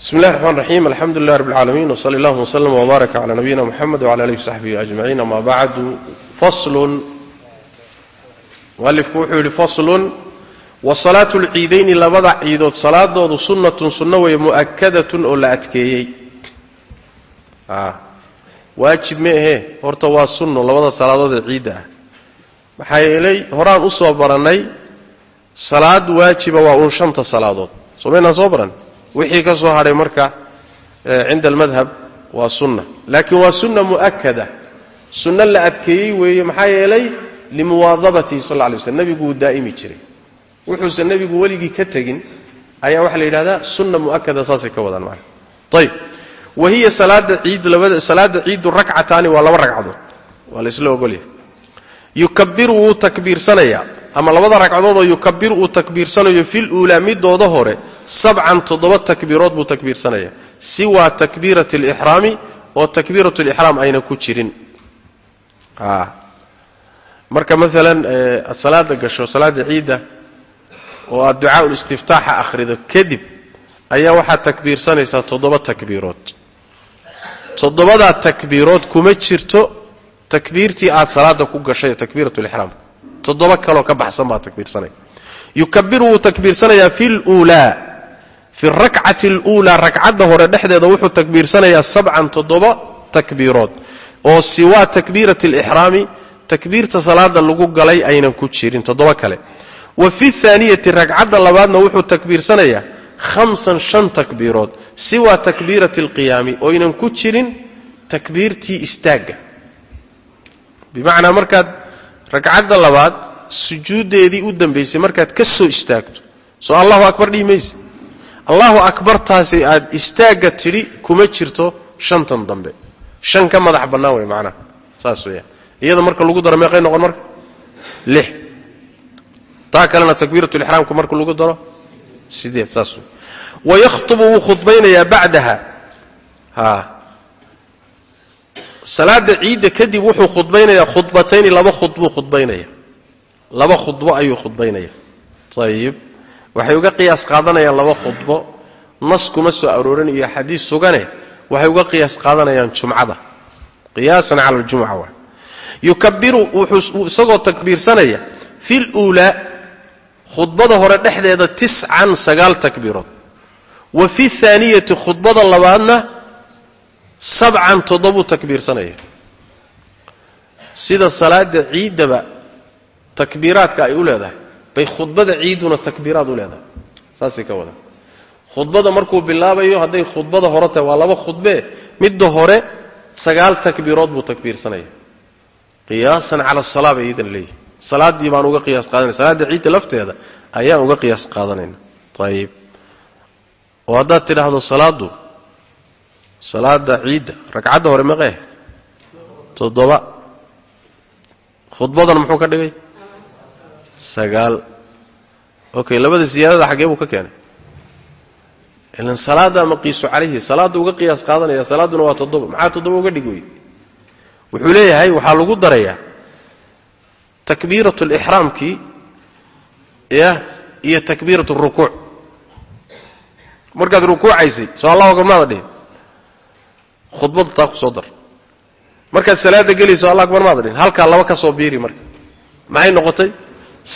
bismi illahi raxmaan raxiim alxamdu lilah rab اlcaalamiin wsali allahuma wslm wbaaraka cala nabiyina muxamed wcala alihi wsaxbihi ajmaciin ama bacdu faslun. Mualifku wuxuu yidhi faslun. Wasalaatu lciidayni labada ciidood salaadoodu sunnatun sunno weeye mu'akadatun oo la adkeeyey. Waajib ma ahee horta waa sunno labada salaadood ee ciidda ah. Maxaa yeelay horaan u soo barannay salaad waajiba waa uun shanta salaadood. Soo maynaan soo baran wixii ka soo hadhay marka cinda almadhab waa sunna. Laakiin waa sunna mu'akada sunno la adkeeyey weeye maxaa yeelay limuwaadabatihi sal lla slm nebigu wuu daa'imi jiray. Wuxuusan nebigu weligii ka tegin ayaa waxaa la yidhahdaa sunna mu'akada saasay ka wadaan macana ayb wa hiya salaada ciidu rakcataani waa laba ragcadood waa la ogolyahay. Yukabiru wuu takbiirsanayaa ama labada ragcadoodoo yukabiru uu takbiirsanayo fil uulaa midooda hore sabcan toddoba takbiirood buu takbiirsanayaa siwaa takbiirati alixraami oo takbiiratu lixraam ayna ku jirin. Marka maalan aad salaada gasho salaada ciidda oo aad ducaa ulistiftaaxa akhrido kadib ayaa waxaad takbiirsanaysaa toddoba takbiirood. Toddobadaa takbiirood kuma jirto takbiirtii aad salaada ku gashay takbiirat lixraamka toddoba kaloo ka baxsan baad takbiirsanaya. Yukabiru wuu takbiirsanayaa fi luulaa fi rakcati aluulaa ragcadda hore dhexdeeda wuxuu takbiirsanayaa sabcan toddoba takbiirood oo siwaa takbiirati alixraami takbiirta salaada lagu galay aynan ku jirin toddoba kale wa fi thaaniyati ragcadda labaadna wuxuu takbiirsanayaa hamsan shan takbiirood siwaa takbiirati alqiyaami oynan ku jirin takbiirtii istaagga bimacnaa markaad ragcadda labaad sujuuddeedii u dambaysay markaad ka soo istaagto soo allahu akbar dhihi mayse allahu akbartaasi aad istaagga tidhi kuma jirto shantan dambe. Shan ka madax bannaan wey macnaha saas weeyaan iyada marka lagu daro meeqay noqon marka? Lix. Taa kalena takbiiratulixraamka marka lagu daro? Sideed saas wey wayakhtubu wuu khudbaynayaa bacdaha. Ha. Salaada ciidda kadib wuxuu khudbaynayaa khudbatayni laba khudbuu khudbaynaya. Laba khudbo ayuu khudbaynaya ayib waxay uga qiyaas qaadanayaan laba khudbo nas kuma soo aroorin iyo xadiis sugane waxay uga qiyaas qaadanayaan jumcada. Qiyaasan cala aljumca wa yukabiru isagoo takbiirsanaya fi luulaa khudbada hore dhexdeeda tiscan sagaal takbiirood. Wa fi thaaniyati khudbada labaadna sabcan toddobuu takbiirsanaya. Sida salaada ciiddaba takbiiraadka ay u leedahay bay khudbada ciidduna takbiiraad u leedahay. Saasay ka wadaan khudbada markuu bilaabayo hadday khudbada hore tahay waa laba khudbee midda hore sagaal takbiirood buu takbiirsanaya qiyaasan cala asalaa bay iidan leeyihi salaaddii baan uga qiyaas qaadanaya salaadda ciidda lafteeda ayaan uga qiyaas qaadanayna. Ayib oo haddaad tidhaahdo salaaddu salaada ciidda ragcadda hore meqee toddoba. Khudbadan muxuu ka dhigay sagaal okay labada siyaadada xaggee buu ka keenay. Ilan salaaddaa maqiisu calayhi salaadda uga qiyaas qaadanaya salaadduna waa toddoba maxaa toddoba uga dhig wey wuxuu leeyahay waxaa lagu darayaa takbiiratu lixraamkii ya iyo takbiiratu rukuuc markaad rukuucaysay soo allahu akbar maada dhihin. Khudbadda taa ku dar. Markaad salaada gelayso allah akbar maada dhihin. Halkaa laba ka soo biiri marka. Maxay noqotay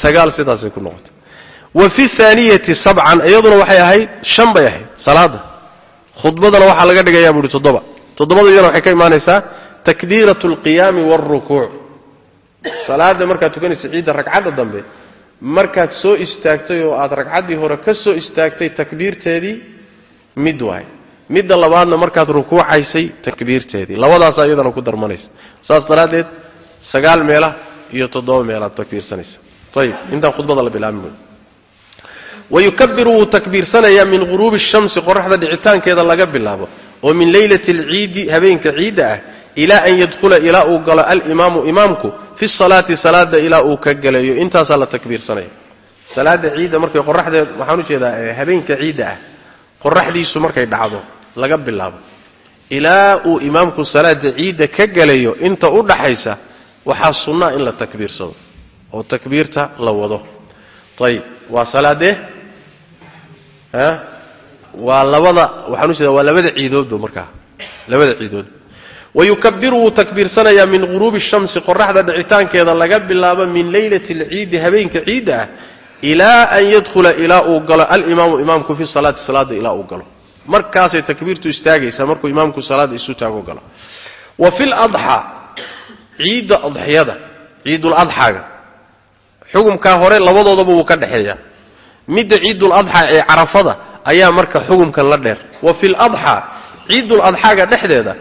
sagaal sidaasay ku noqotay. Wa fi thaaniyati sabcan iyaduna waxay ahayd shan bay ahayd salaada khudbadana waxaa laga dhigayaa buuhi toddoba. Toddobada iyadana waxay ka imaanaysaa takbiiratu alqiyaami waalrukuuc salaada markaad tukanaysa ciidda ragcadda dambe markaad soo istaagtay oo aad ragcaddii hore ka soo istaagtay takbiirteedii mid waay. Midda labaadna markaad rukuucaysay takbiirteedii. Labadaasaa iyadana ku darmanaysa. Saas daraaddeed sagaal meela iyo toddoba meelaad takbiirsanaysa ayib intaan khudbada la bilaabin wey wayukabiru wuu takbiirsanayaa min ghuruubi shamsi qoraxda dhicitaankeeda laga bilaabo oo min leylati alciidi habeenka ciidda ah ilaa an yadkhula ilaa uu galo alimaamu imaamku fi salaati salaada ilaa uu ka galayo intaasaa la takbiirsanaya salaada ciidda markay qoraxdeed waxaan u jeedaa habeenka ciidda ah qoraxdiisu markay dhacdo laga bilaabo ilaa uu imaamku salaada ciidda ka galayo inta u dhaxaysa waxaa oo takbiirta la wado. Ayib waa salaadee waa labada waxaan u jeeda waa labada ciidoodba markaa labada ciidood. Wayukabiru wuu takbiirsanayaa min ghuruubi shamsi qoraxda dhicitaankeeda laga bilaabo min leylati alciidi habeenka ciidda ah ilaa an yadkhula ilaa uu galo. Alimaamu imaamku fi salaati salaada ilaa uu galo. Markaasay takbiirtu istaagaysaa markuu imaamku salaada isu taago galo. Wa fi ladxaa ciidda adxiyada ciiduladxaaga xukumkaa hore labadoodaba wuu ka dhexeeyaa midda ciiduladxaa ee carafada ayaa marka xukumkan la dheer. Wa fi ladxaa ciiduladxaaga dhexdeeda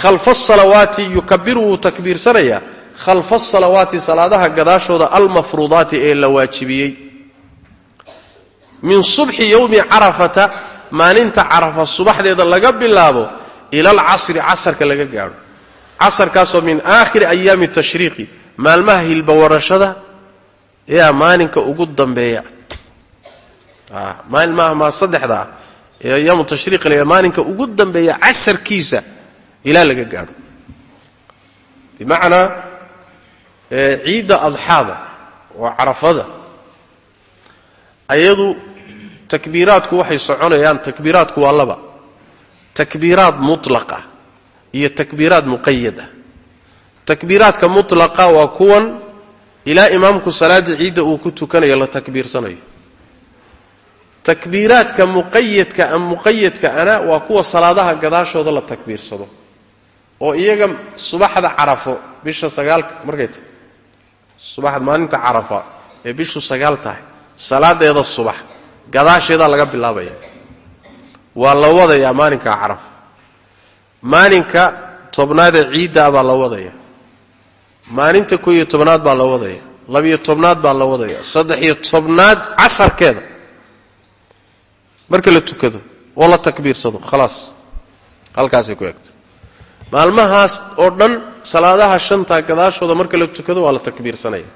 khalfa asalawaati yukabiru wuu takbiirsanayaa. Khalfa asalawaati salaadaha gadaashooda almafruudaati ee la waajibiyey. Min subxi yowmi carafata maalinta carafa subaxdeeda laga bilaabo ila alcasri casarka laga gaadho. Casarkaasoo min aakhiri ayaami tashriiqi maalmaha hilbawarashada yaa maalinka ugu dambeeya. Maalmaha maa saddexda ah ee ayaamu tashriiq la maalinka ugu dambeeya casarkiisa ilaa laga gaadho bimacnaa ciidda adxaada waa carafada ayadu takbiiraadku waxay soconayaan takbiiraadku waa laba. Takbiiraad mutlaqa iyo takbiiraad muqayad ah takbiiraadka mutlaqa waa kuwan ilaa imaamku salaada ciidda uu ku tukanayo la takbiirsanayo. Takbiiraadka muqayadka ama muqayadka ana waa kuwa salaadaha gadaashooda la takbiirsado oo iyaga subaxda carafo bisha sagaalka markay tahay subaxda maalinta carafa ee bishu sagaal tahay salaadeeda subax gadaasheedaa laga bilaabaya. Waa la wadayaa maalinka carafa maalinka tobnaadee ciiddaa baa la wadaya maalinta koo iyo tobnaad baa la wadaya labiyo tobnaad baa la wadaya saddex-iyo tobnaad casarkeeda. Marka la tukado oo la takbiirsado khalaas. Halkaasay ku egta maalmahaas oo dhan salaadaha shantaa gadaashooda marka la tukado waa la takbiirsanaya.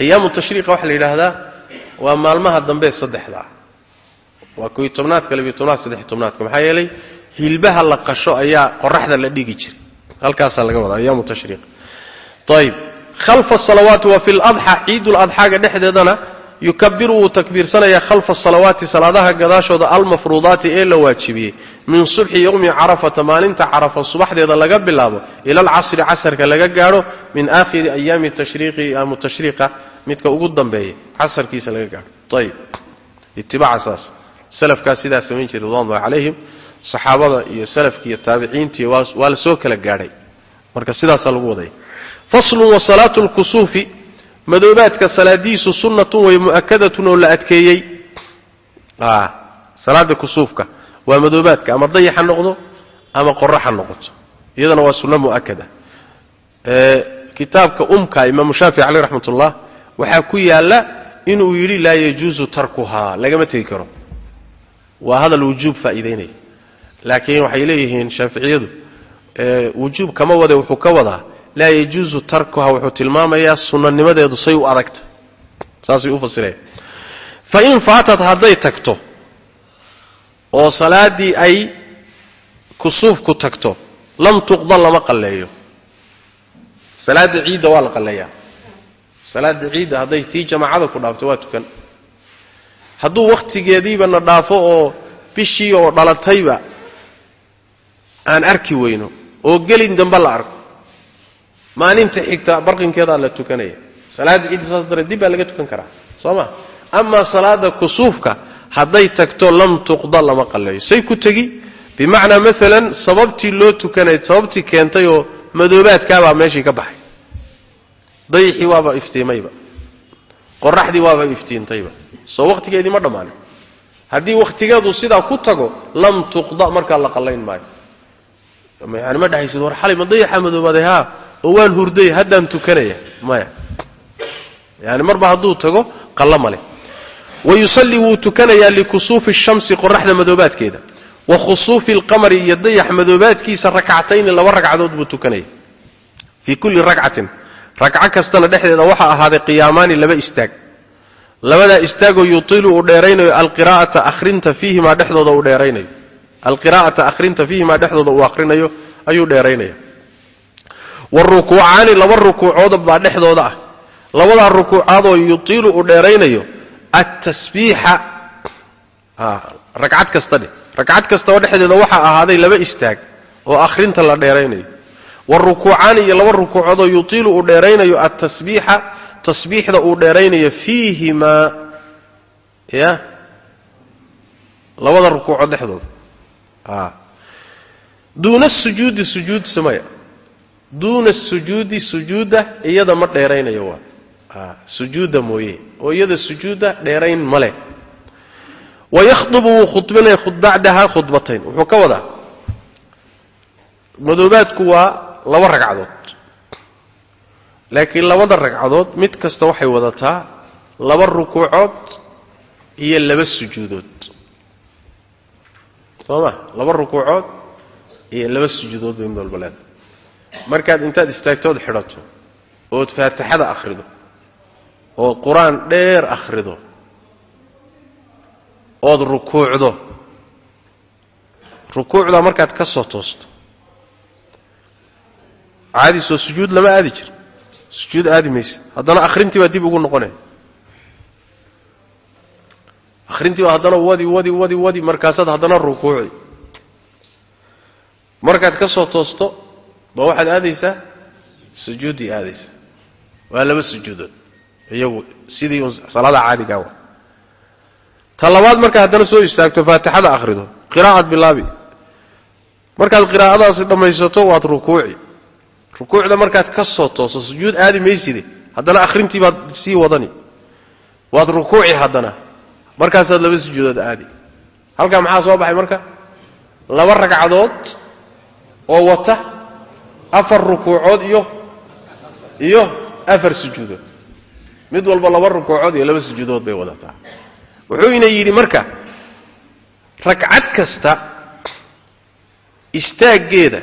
Ayaamu tashriiqa waxaa la yidhaahdaa waa maalmaha dambe saddexda. Ah waa koiyo tobnaadka labiyo tobnaad saddexiyo tobnaadka. Maxaa yeelay hilbaha la qasho ayaa qoraxda la dhigi jiray. Halkaasaa laga wadaa ayaamu tashriiq ayib khalfa asalawaati wa fi ladxa ciiduladxaaga dhexdeedana yukabiru wuu takbiirsanayaa khalfa asalawaati salaadaha gadaashooda almafruudaati ee la waajibiyey. Min subxi yowmi carafata maalinta carafa subaxdeeda laga bilaabo ila alcasri casarka laga gaadho min aakhiri ayaami tashriiqa midka ugu dambeeya casarkiisa laga gaadho. Ayib itibaaca saas. Salafkaa sidaa samayn jiray ridwanullahi calayhim. Saxaabada iyo salafki iyo taabiciintii waa la soo kala gaadhay. Marka sidaasaa lagu wadaya faslun wa salaatu lkusuufi madoobaadka salaadiisu sunnatun way mu'akadatun oo la adkeeyey. Salaada kusuufka waa madoobaadka. Ama dayax ha noqdo ama qorax ha noqoto. Iyadana waa sunno mu'akada kitaabka umka imaamu shaafici caleyh raxmat ullah waxaa ku yaalla inuu yidhi laa yajuusu tarkuhaa. Lagama tegi karo. Waa hadal wujuub faa'iidaynaya laakiin waxay leeyihiin shaaficiyadu wujuub kama wade wuxuu ka wadaa laa yajuusu tarkuha wuxuu tilmaamayaa sunanimadeedu say u adagta saasay u fasiraya fa in faatad hadday tagto oo salaaddii ay kusuufku tagto lam tuqda lama qalleeyo. Salaadda ciidda waa la qalleeyaa. Salaadda ciidda hadday tii jamaacada ku dhaafto waa tukan. Hadduu wakhtigeediiba na dhaafo oo bishii oo dhalatayba aan arki weyno oo gelin dambe la arko maalinta xigta barqinkeedaa la tukanaya. Salaadda ciidda saas daree dib baa laga tukan karaa soo ma? Amaa salaada kusuufka hadday tagto lam tuqda lama qalleeyo. Say ku tegi bimacnaa maalan sababtii loo tukanay sababtii keentay oo madoobaadkaabaa meeshii ka baxay. Dayixii waaba iftiimayba qoraxdii waaba iftiintayba. Soo wakhtigeedii ma dhammaanin haddii wakhtigeedu sidaa ku tago lam tuqda markaa la qallayn maayo yani ma dhahaysid war xalay ma dayaxa madoobaaday haa oo waan hurday haddaan tukanaya. Maya yani marba hadduu tago qalla male wa yusallii wuu tukanayaa likusuufi shamsi qoraxda madoobaadkeeda. Wa khusuufi alqamari iyo dayax madoobaadkiisa rakcatayni laba ragcadood buu tukanaya. Fii kulli ragcatin ragco kastana dhexdeeda waxaa ahaaday qiyaamaani laba istaag. Labadaa istaagoo yutiilu uu dheeraynayo alqiraa'ata akhrinta fiihimaa dhexdooda uu dheeraynayo alqiraa'ata akhrinta fiihimaa dhexdooda uu akhrinayo ayuu dheeraynaya warukuucaani laba rukuucood baa dhexdooda ah. Labadaa rukuucaadoo yutiilu uu dheeraynayo attasbiixa ragcad kasta ragcad kasta oo dhexdeeda waxaa ahaaday laba istaag oo akhrinta la dheeraynayo. Wa rukuucaani iyo laba rukuucoodoo yutiilu uu dheeraynayo atasbiixa tasbiixda uu dheeraynayo fiihimaa ya labada rukuucood dhexdooda duuna sujuudi sujuud samaya. Duuna sujuudi sujuudda iyada ma dheeraynayo waa. Sujuudda mooye. Oo iyada sujuudda dheerayn ma leh. Wayakhdubu wuu khudbinaya bacdaha khudbatayn wuxuu ka wadaa madoobaadku waa laba ragcadood. Laakiin labada ragcadood mid kasta waxay wadataa laba rukuucood iyo laba sujuudood soo ma laba rukuucood iyo laba sujuudood bay mid walba leedahay. Markaad intaad istaagtood xidhato ood faatixada akhrido ood qur'aan dheer akhrido ood rukuucdo rukuucdaa markaad ka soo toosto caadisoo sujuud lama aadi jir sujuud aadi maysid. Haddana akhrintii baa dib ugu noqonaya akhrintii baa haddana wadi wadi wadi wadi. Markaasaad haddana rukuuci. Markaad ka soo toosto ba waxaad aadaysaa? Sujuuddii aadaysaa. Waa laba sujuudood. Iyagu sidii un salaada caadigaa ta labaad markaad haddana soo istaagto faatixada akhrido. Qiraa'ad bilaabi. Markaad qiraa'adaasi dhammaysato waad rukuuci. Rukuucda markaad ka soo tooso sujuud aadi mayside haddana akhrintii baad sii wadani. Waad rukuuci haddana markaasaad laba sujuudood aadi. Halkaa maxaa soo baxay marka? Laba ragcadood oo wata afar rukuucood iyo iyo afar sujuudood. Mid walba laba rukuucood iyo laba sujuudood bay wadataa. Wuxuuna yidhi marka ragcad kasta istaaggeeda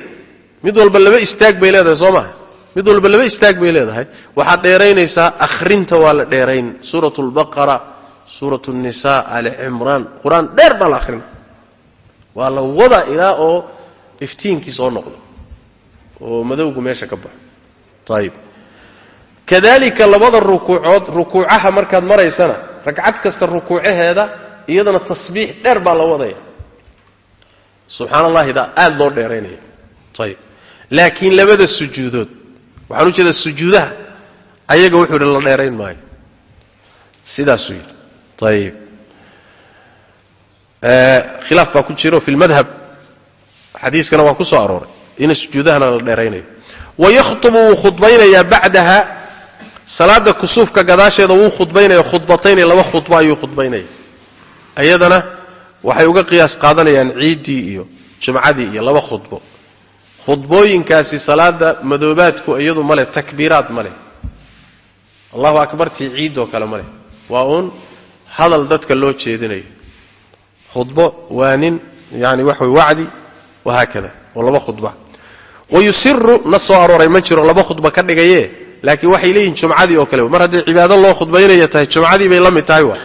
mid walba laba istaag bay leedahay soo maha mid walba laba istaag bay leedahay. Waxaad dheeraynaysaa akhrinta waa la dheerayn. Suurat lbaqara suurat nisa ali cimraan. Qur'aan dheer baa la ahrina waa la wada ilaa oo iftiinkii soo noqdo. Oo madowgu meesha ka baxo. Ayib kadalika labada rukuucood rukuucaha markaad maraysana ragcad kasta rukuucaheeda iyadana tasbiix dheer baa la wadaya. Subxaan allahidaa aada loo dheeraynaya. Ayib laakiin labada sujuudood waxaan u sujuudaha ayaga wuxuu yidhi la dheerayn maayo. Sidaasuu yidhi ayib khilaaf baa ku jiro fi lmadhab xadiiskana waa ku soo arooray in sujuudahana la dheeraynayo wayakhtubu wuu khudbaynayaa bacdaha salaada kusuufka gadaasheeda wuu khudbaynaya khudbatayni laba khudbo ayuu khudbaynaya iyadana waxay uga qiyaas qaadanayaan ciiddii iyo jumcadii iyo laba khudbo khudbooyinkaasi salaada madoobaadku iyadu male takbiiraad male allahu akbartii ciidoo kale male waa uun hadal dadka loo jeedinayo. Khudbo waa nin yani waxa way wacdi wahaakada oo laba khudba. Wayusiru na soo arooray ma jiro laba khudba ka dhigaye laakiin waxay leeyihiin jumcadii oo kale. Mar hadday cibaado loo khudbaynaya tahay jumcadii bay la mid tahay wa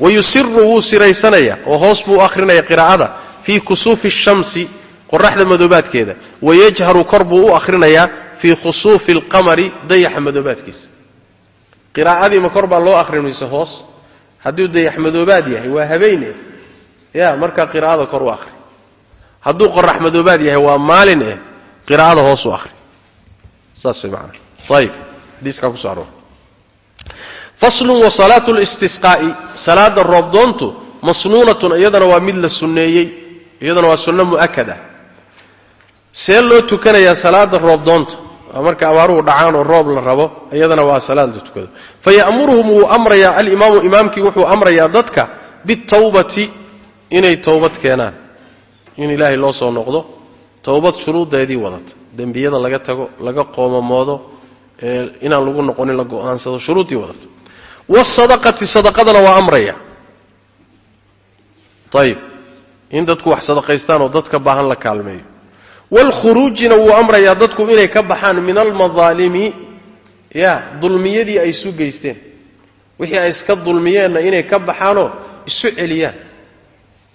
wayusiru wuu siraysanaya oo hoos buu u qiraa'ada fii kusuufi shamsi qoraxda madoobaadkeeda. Wayajharu kor buu u akhrinayaa fii khusuufi alqamari dayaxa madoobaadkiisa. Qiraa'adii kor baa loo akhrin mayse hoos hadduu dayax madoobaad yahay waa habeen eh ya markaa qiraa'ada kor u akhri. Hadduu qorax madoobaad yahay waa maalin eh qiraa'ada hoos u akhri. Saas way macana ayib xadiiskaa kuso aroor faslun wa salaatu listisqaa'i salaada roobdoontu masnuunatun iyadana waa mid la sunneeyey. Iyadana waa sunno mu'akad see loo tukanayaa salaada roobdoonta marka abaaruhu dhacaan oo roob la rabo iyadana waa salaad la tukado. Faya'muruhum wuu amrayaa alimaamu imaamkii wuxuu amrayaa dadka bitawbati inay towbad keenaan. In ilaahay loo soo noqdo towbad shuruuddeedii wadata dembiyada laga tago laga qoomamoodo inaan lagu noqonin la go'aansado shuruuddii wadata waasadaqati sadaqadana waa amraya. Ayib in dadku wax sadaqaystaan oo dadka baahan la kaalmeeyo waalkhuruujina wuu amrayaa dadku inay ka baxaan min almadaalimi ya dulmiyadii ay isu geysteen wixii ay iska dulmiyeenna inay ka baxaanoo isu celiyaan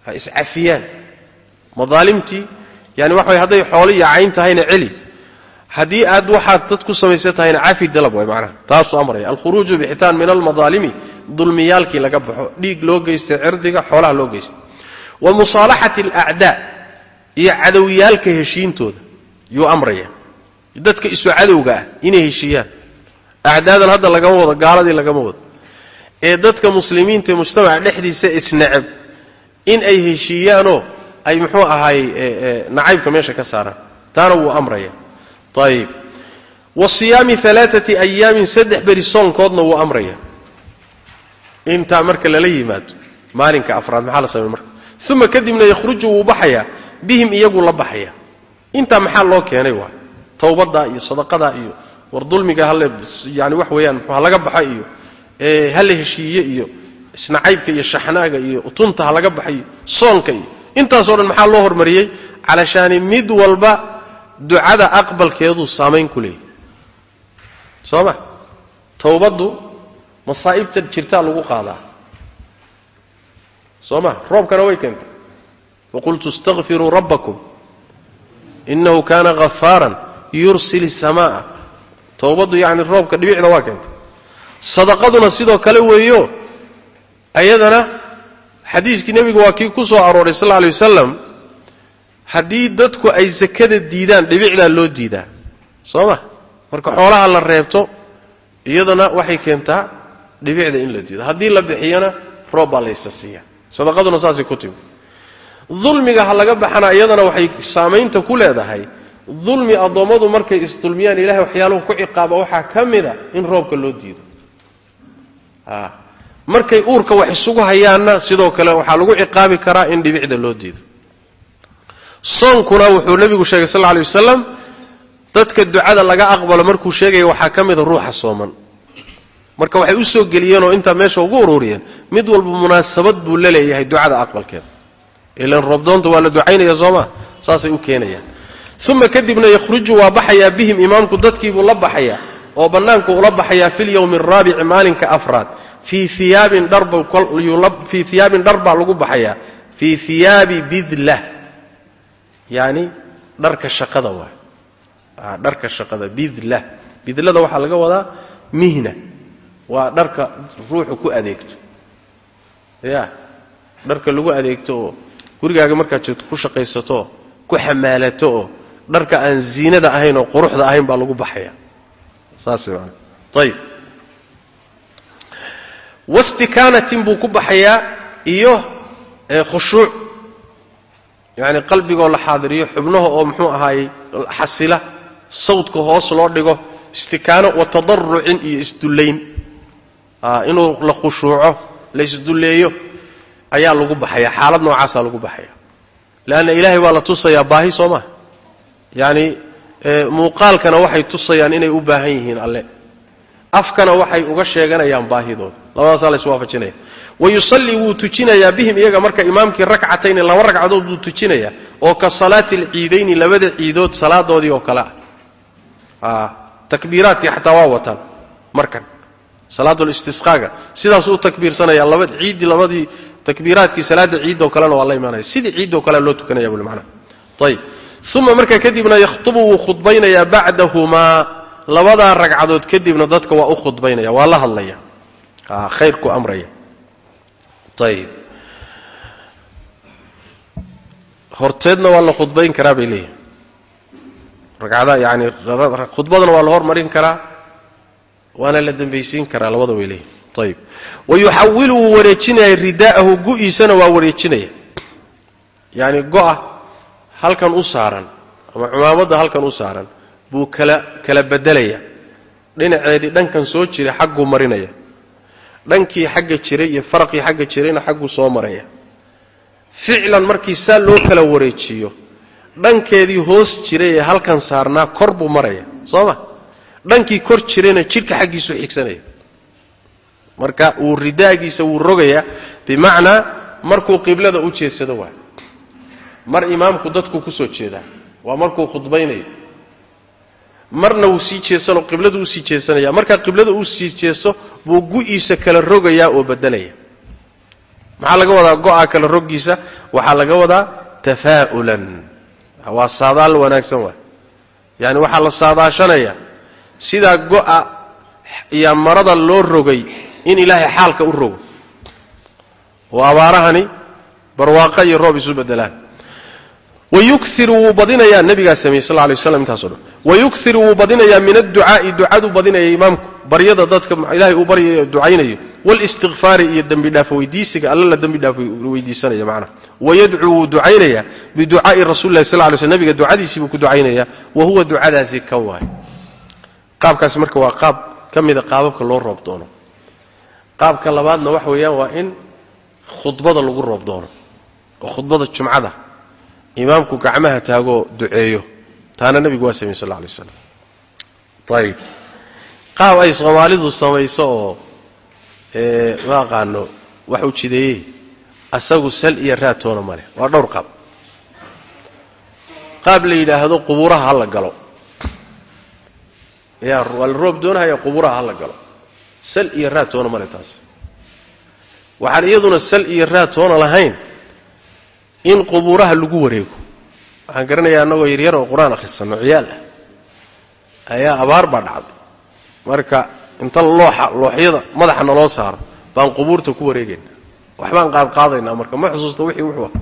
ha iscafiyaan madaalimtii yani waxa way hadday xoolo iyo cayn tahayna celi haddii aad waxaad dad ku samaysan tahayna cafi dalab way macnaha taasuu amraya alkhuruuju bixitaan min almadaalimi dulmiyaalkii laga baxo dhiig loo geystay cirdiga xoolaha loo geystay wa musaalaxati alacdaa iyo cadowyaalka heshiintooda yuu amraya dadka isu cadowga ah inay heshiiyaan. Acdaadan hadda lagama wado gaaladii lagama wado. Ee dadka muslimiinta mujtamaca dhexdiisa isnacab in ay heshiiyaanoo ay muxuu ahaay nacaybka meesha ka saaraan. Taana wuu amraya ayib wa siyaami alaaati ayaamin saddex beri soonkoodna wuu amraya intaa marka lala yimaado maalinka afraad maxaa la samey marka? Uma kadibna yakhruju wuu baxayaa bihim iyagu la baxaya. Intaa maxaa loo keenay waay towbadda iyo sadaqada iyo war dulmiga hale yani wax weeyaan ha laga baxa iyo hala heshiiye iyo isnacaybka iyo shaxnaaga iyo utunta ha laga baxa iyo soonka iyo. Intaasoo dhan maxaa loo hormariyey? Calashaani mid walba ducada aqbalkeeduu saamayn ku leeyahy soo ma? Towbaddu masaa'ibta jirtaa lagu qaadaa. Soo ma? Roobkana way keentay waqultu istakfiruu rabbakum inahu kaanaghafaaran yursil isamaaa towbaddu yacni roobka dhibicda waa keentay sadaqaduna sidoo kale weeyo ayadana xadiiskii nebigu waa kii ku soo arooray sal alay wasalam haddii dadku ay sakada diidaan dhibicdaa loo diidaa marka xoolaha la reebto iyadana waxay keentaa dhibicda in la diido haddii la bixiyana roob baa laysa siiya sadaqaduna saasay ku timi dulmiga ha laga baxana iyadana waxay saamaynta ku leedahay. Dulmi addoommadu markay isdulmiyaan ilahay waxyaaluhu ku ciqaaba waxaa ka mida in roobka loo diido. Markay uurka wax isugu hayaanna sidoo kale waxaa lagu ciqaabi karaa in dhibicda loo diido. Soonkuna wuxuu nebigu sheegay sal alay wasalam dadka ducada laga aqbalo markuu sheegaya waxaa ka mida ruuxa sooman. Marka waxay u soo geliyeenoo intaa meesha ugu ururiyeen mid walba munaasabad buu la leeyahay ducada aqbalkeeda ilan roobdoonta waa la ducaynaya sooma saasay u keenayaan. Uma kadibna yakhruju waa baxayaa bihim imaamku dadkiibuu la baxayaa oo bannaanku ula baxayaa fi lyowmi araabici maalinka afraad. Fii iyaabin dharbfii hiyaabin dhar baa lagu baxayaa. Fii hiyaabi bidlah yani dharka shaqada waay dharka shaqada bidlah bidlada waxaa laga wadaa mihna. Waa dharka ruuxu ku adeegto. Ya dharka lagu adeegto oo gurigaaga markaad joogto ku shaqaysato ku xamaalato oo dharka aan ziinada ahayn oo quruxda ahayn baa lagu baxaya. Saas man ayib wastikaanatin buu ku baxayaa iyo khushuuc yani qalbigoo la xaadiriyo xubnaha oo muxuu ahaayey xasila sawdka hoos loo dhigo istikaano wa tadarucin iyo isdullayn. Inuu la khushuuco la isdulleeyo ayaa lagu baxaya xaalad noocaasaa lagu baxaya. Leanna ilaahay waa la tusayaa baahi soo maha yacni muuqaalkana waxay tusayaan inay u baahan yihiin alle. Afkana waxay uga sheeganayaan baahidooda. Labadaasaa la iswaafajinaya. Wa yusallii wuu tujinayaa bihim iyaga marka imaamkii rakcatayni laba ragcadood buu tujinayaa oo ka salaati alciidayni labada ciidood salaadoodii oo kale ah. Takbiiraadkii xataa waa wataan markan. Salaatulistisqaaga sidaasuu u takbiirsanaya laba ciiddii labadii takbiiraadkii salaada ciidoo kalena waa la imaanaya. Sidii ciidoo kalea loo tukanaya buli macnaha. Ayib uma marka kadibna yakhtubu wuu khudbaynayaa bacdahumaa. Labadaa ragcadood kadibna dadka waa u khudbaynaya waa la hadlaya khayrku amraya. Ayib horteedna waa la khudbayn karaa bay leeyihiin ragcada yani khudbadana waa la hormarin karaa. Waana la dambaysiin karaa labada way leeyihiin ayib wayuxawilu wuu wareejinaya ridaa'ahu gu'iisana waa wareejinaya yani go'a halkan u saaran ama cumaamadda halkan u saaran buu kala kala bedelaya dhinaceedii dhankan soo jiray xagguu marinaya dhankii xagga jiray iyo faraqii xagga jirayna xagguu soo maraya ficlan markii saa loo kala wareejiyo dhankeedii hoos jiray ee halkan saarnaa kor buu maraya soo ma dhankii kor jirayna jidhka xaggiisuu xigsanaya marka wuu ridaagiisa wuu rogayaa bimacnaa markuu qiblada u jeedsado waay mar imaamku dadku ku soo jeedaa waa markuu khudbaynayo. Marna wuu sii jeesanoo qibladu u sii jeesanaya. Markaa qiblada uu sii jeeso buu gu'iisa kala rogayaa oo bedelaya maxaa laga wadaa go'a kala roggiisa waxaa laga wadaa tafaa'ulan waa saadaal wanaagsan waay yaani waxaa la saadaashanaya sidaa go'a iyo marada loo rogay in ilaahay xaalka u rogo. Oo abaarahani barwaaqo iyo roob isu bedelaan wayukiru wuu badinayaa nabigaa sameeyey sal lay waslam intaaso dhan. Wayukiru wuu badinayaa min adducaa'i ducadu badinaya imaamku. Baryada dadka ilaahay uu baryayo ducaynayo. Walistikfaari iyo dembi dhaaf weydiisiga alla la dembi dhaaf weydiisanaya macnaha wayadcuu wuu ducaynayaa biducaa'i rasulilahi sal lay sl nabiga ducadiisii buu ku ducaynayaa. Wa huwa ducadaasi kan waay. Qaabkaasi marka waa qaab ka mida qaababka loo roob doono qaabka labaadna waxa weeyaan waa in khudbada lagu roob doono oo khudbada jumcada imaamku gacmaha taagoo duceeyo. Taana nebigu waa sameyey sal lla alay waslam ayib qaab ay soomaalidu samayso oo ma aqaano wax u jideeyey asagu sal iyo raatoona male. Waa dhowr qaab. Qaab la yidhaahdo qubuuraha ha la galo. Yaa waa la roob doonahaya qubuuraha ha la galo sal iyo raatoona male taas. Waxaan iyaduna sal iyo raatoona lahayn in qubuuraha lagu wareego. Waxaan garanayaa annagoo yaryar oo qur'aan akhrisanno ciyaal ah. Ayaa abaar baa dhacday. Marka inta looxa looxyada madaxa naloo saaro baan qubuurta ku wareegayna. Waxbaan qaadqaadaynaa marka ma xusuusta wixii wuxuu ah.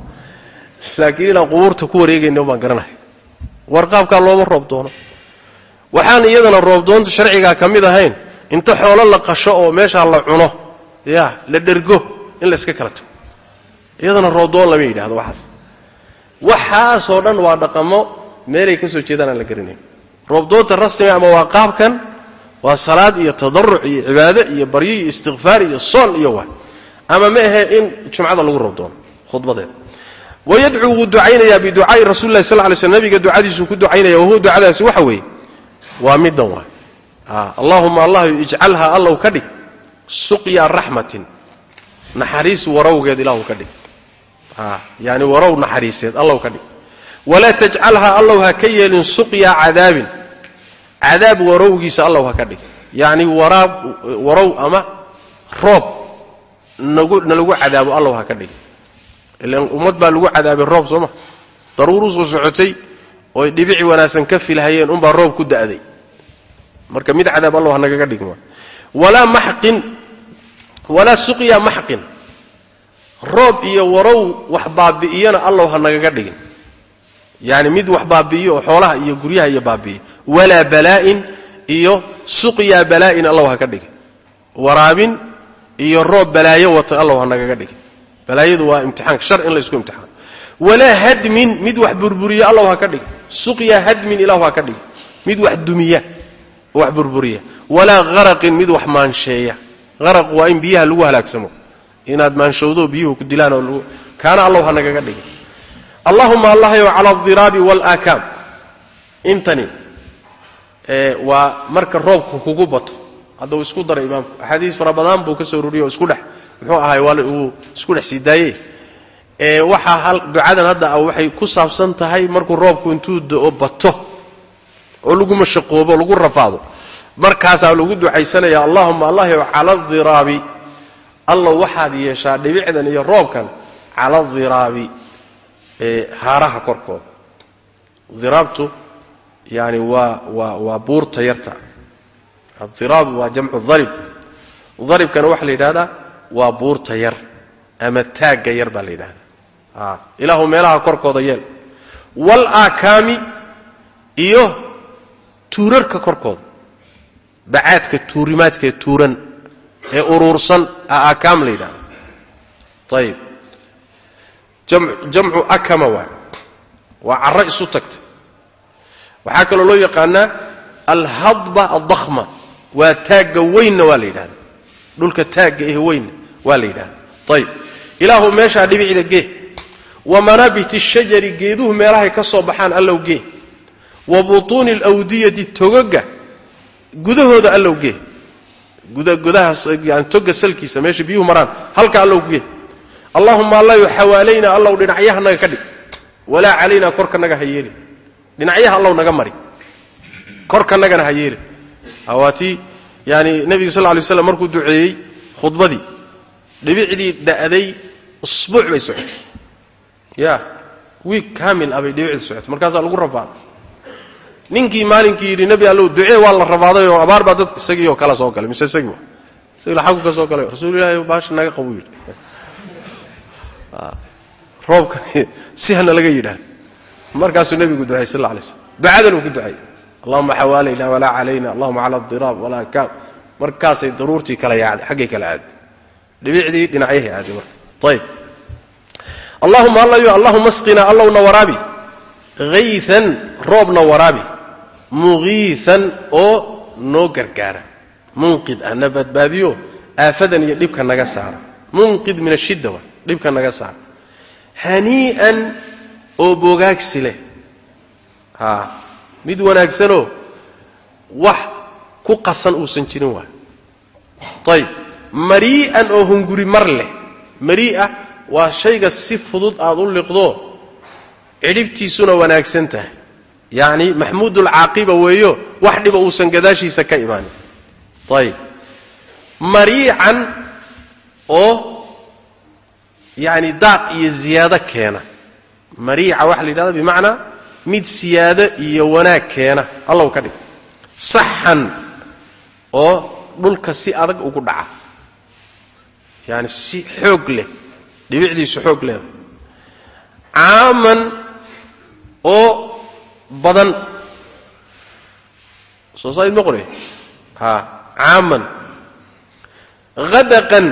Laakiin inaan qubuurta ku wareegayna baan garanahay war qaabkaa looma roob doono. Waxaan iyadana roobdoonta sharcigaa ka mid ahayn inta xoolo la qasho oo meeshaa la cuno ya la dhergo in la kala tago. Iyadana roobdoon lama yidhahdo waxaas. Waxaasoo dhan waa dhaqamo meelay ka soo jeedaan aan la garanayn. Roobdoonta rasmiga ama waa qaabkan waa salaad iyo tadaruc iyo cibaado iyo baryo iyo istikfaar iyo soon iyo wa ama ma ahe in jumcada lagu roobdoono khudbadeeda wayadcuu wuu ducaynayaa biducaai rasuli lahi sal lay sl nabiga ducadiisuu ku ducaynaya wahuwa ducadaasi waxa weeye waa middan waay allahuma allah ijcalhaa allow ka dhig. Suqya raxmatin naxariis warawgeed ilaahu ka dhig. Yani warow naxariiseed allow ka dhig. Walaa tajcalhaa allow ha ka yeelin suqya cadaabin. Cadaab warowgiisa allow ha ka dhig. Yacni warow ama roob. Nagu nalagu cadaabo allow ha ka dhig. Ilan ummad baa lagu cadaabay roob soo ma? Daruuruu soo socotay ooy dhibici wanaagsan ka filhayeen unbaa roob ku da'day marka mid cadaab allow ha nagaga dhigma walaa maxqin walaa suqya maxqin roob iyo warow wax baabi'iyana allow ha nagaga dhigin. Yani mid wax baabi'iyo oo xoolaha iyo guryaha iyo baabi'iyo. Walaa balaa'in iyo suqya balaa'in allow ha ka dhigin. Waraabin iyo roob balaayo wata allow ha nagaga dhigin. Balaayadu waa imtixaanka shar in la isku imtixaano walaa hadmin mid wax burburiya allow ha ka dhigin. Suqya hadmin ilahu ha ka dhigin. Mid wax dumiya oo wax burburiya. Walaa haraqin mid wax maansheeya. Haraq waa in biyaha lagu halaagsamo. Inaad maanshowdo biyuhu ku dilaan oo kaana allow ha nagaga dhigin. Allahuma allahyow cala aldiraabi waalaakaam intani waa marka roobku kugu bato. Hadda isku daray imaamku axaadiis fara badan buu ka soo ruriye oo isku dhex muxuu ahay waa uu isku dhex sii daaye waxaa ducadan hadda waxay ku saabsan tahay markuu roobku intuu da'o bato oo lagu mashaqoobo lagu rafaado. Markaasaa lagu ducaysanaya allahuma allahyow cala aldiraabi. Allow waxaad yeeshaa dhibicdan iyo roobkan cala aldiraabi haaraha korkooda. Diraabtu yani waa waa waa buurta yarta. Adiraab waa jamcu darib. Daribkana waxaa la yidhahdaa waa buurta yar ama taagga yar baa la yidhahdaa. Ilaahu meelaha korkooda yeel. Walaakaami iyo tuurarka korkooda. Bacaadka tuurimaadka ee tuuran ee uruursan aakaam la yidhahda ayib jamcu akama waay waa carro isu tagta. Waxaa kaloo loo yaqaanaa alhadba addakhma. Waa taagga weynna waa la yidhahda dhulka taagga eh weynna waa la yidhahda ayib ilaahu meeshaa dhibicda gee. Wa manaabiti shajari geeduhu meelahay ka soo baxaan allow gee wa butuuni alawdiyati togoga gudahooda allow gee gudahaas yani toga salkiisa meesha biyuhu maraan halka allow gee allahuma allayu xawaalayna allow dhinacyaha naga ka dhig. Walaa calaynaa korka naga ha yeeli dhinacyaha allow naga mari. Korka nagana ha yeeli awaatii yani nebiga sal ly slam markuu duceeyey khudbadii dhibicdii da'day usbuuc bay socotay. Ya wiig kaamil ah bay dhibicdii socotay. Markaasaa lagu rafaaday ninkii maalinkii yidhi nebi allow ducee waa la rafaaday oo abaar baa dadka isagii oo kala soo galay. Mise isagii isagii laxagu ka soo galay. Rasuul ilahi baasha naga qabu yidhi. Roobkan si hana laga yidhaahdo. Markaasuu nebigu ducay sal alay slam ducadan uu ku ducay. Allahuma xawaalayna walaa calayna allahuma cala adiraab walaa kaab. Markaasay daruurtii kala yaacday xaggay kala aaday dhibicdii dhinacyahay aaday marka. Ayib allahuma allayo allahuma asqinaa allowna waraabi. Haytan roobna waraabi mugiian oo noo gargaara. Munqid ah na badbaadiyo aafadan iyo dhibka naga saara. Munqid min ashidda wa dhibka naga saara. Hanii'an oo bogaagsi leh. A mid wanaagsanoo wax ku qasan uusan jirin waay ayib marii'an oo hunguri mar leh. Marii'a waa shayga si fudud aada u liqdo cidhibtiisuna wanaagsan tahay yacni maxmuudulcaaqiba weeyo wax dhiba uusan gadaashiisa ka imaanin. Ayib mariican oo yacni daaq iyo ziyaado keena. Mariica waxaa la yidhahda bimacnaa mid siyaado iyo wanaag keena. Allow ka dhig. Saxan oo dhulka si adag ugu dhaca. Yaani si xoog leh. Dhibicdiisu xoog leeda caaman oo badan. Soo saaid ma qore ha caaman. Hadaqan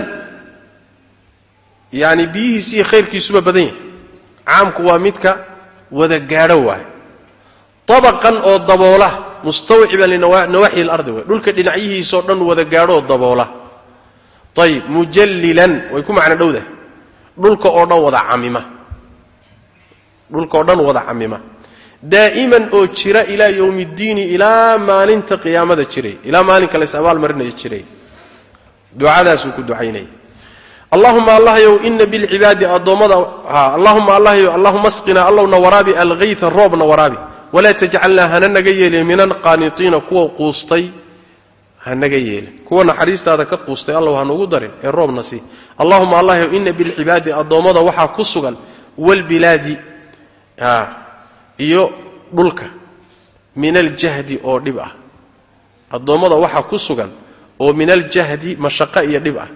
yaani biyihiisi iyo khayrkiisuba badan yahay. Caamku waa midka wada gaadho waayo tabaqan oo daboola mustawciban linawaaxi lardi wey dhulka dhinacyihiisoo dhan wada gaadhooo daboola. Ayib mujallilan way ku macno dhowdahay. Dhulka oo dhan wada camima dhulka oo dhan wada camima daa'iman oo jira ilaa yowmi ddiini ilaa maalinta qiyaamada jiray ilaa maalinka lays abaalmarinayo jiray ducadaasuu ku ducaynaya allahuma allahyow ina bilcibaadi addoommada allahuma allahyow allahuma asqinaa allowna waraabi algayta roobna waraabi walaa tajcalnaa hana naga yeelin min alqaanitiina kuwa quustay hanaga yeelin kuwa naxariistaada ka quustay allow hanugu darin ee roobna sii allahuma allahyow ina bilcibaadi addoommada waxaa ku sugan walbilaadi iyo dhulka min aljahdi oo dhib ah. Addoommada waxaa ku sugan oo min aljahdi mashaqo iyo dhib ah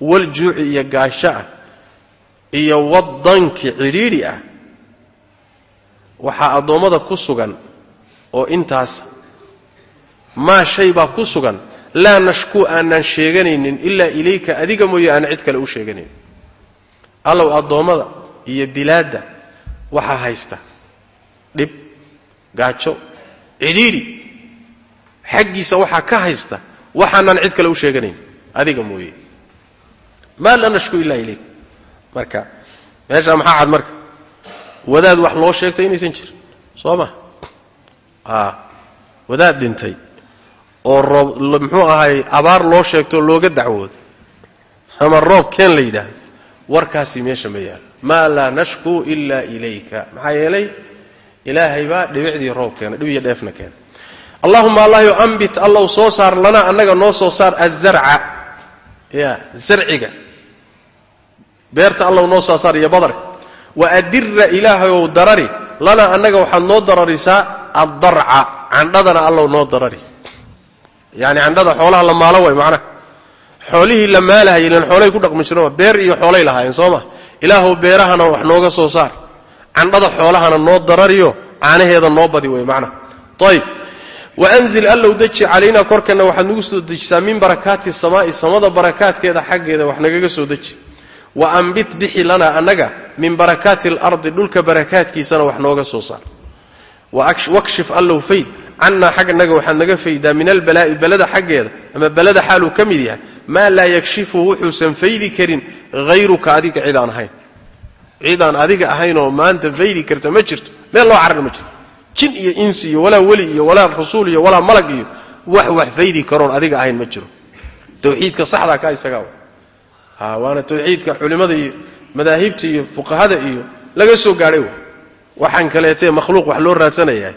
waljuuci iyo gaasho ah iyo wadanki cidhiidhi ah waxaa addoommada ku sugan oo intaas maa shay baa ku sugan laa nashkuu aanaan sheeganaynin ilaa ilayka adiga mooye aan cid kale u sheeganayn allow addoommada iyo bilaadda waxaa haysta dhib gaajo cidhiidhi. Xaggiisa waxaa ka haysta waxaanaan cid kale u sheeganayn. Adiga mooye. Maa laa nashku ilaa ilayk? Marka meeshaa maxaa cad marka? Wadaad wax loo sheegtay inaysan jirin soo ma? Wadaad dhintay oo roob muxuu ahay abaar loo sheegtoo looga dacwoodo ama roob keen la yidhaahdo. Warkaasi meesha ma yaalo maa laa nashkuu ilaa ilayka. Maxaa yeelay ilaahay baa dhibicdii roob keena dhib dheefna keena. Allahuma allahyo ambit allow soo saar lanaa annaga noo soo saar azarca ya zarciga. Beerta allow noo soo saar iyo badarka. Wa adira ilaahayow darari lanaa annaga waxaad noo dararisaa addarca candhadana allow noo darari. Yani candhada xoolaha la maalo way macnaha xoolihii la maalahayay ilan xoolay ku dhaqmi jireen beer iyo xoolay lahaayeen soo ma? Ilaahuw beerahana wax nooga soo saar candhada xoolahana noo darariyo caanaheeda noo badi wey macnaha ayib waanzil allow deji calaynaa korkeenna waxaad nagu soo dejisaa min barakaati samaa'i samada barakaadkeeda xaggeeda wax nagaga soo deji. Wa ambit bixi lanaa annaga min barakaati alardi dhulka barakaadkiisana wax nooga soo saar. Wakshif allow fayd cannaa xagnaga waxaad naga faydaa min albalaa'i belada xaggeeda ama belada xaaluu ka mid yahay maa laa yakshifu wuxuusan faydi karin hayruka adiga cid aan ahayn cid aan adiga ahaynoo maanta faydi karta ma jirto. Meel loo cararna ma jirto. Jin iyo insi iyo walaa weli iyo walaa rasuul iyo walaa malag iyo wax wax faydi karoon adiga ahayn ma jiro. Tawxiidka saxdaa ka isagaa ha waana tawxiidka culimmada iyo madaahibta iyo fuqahada iyo laga soo gaadhay wa waxaan kaleetee makhluuq wax loo raadsanayahay.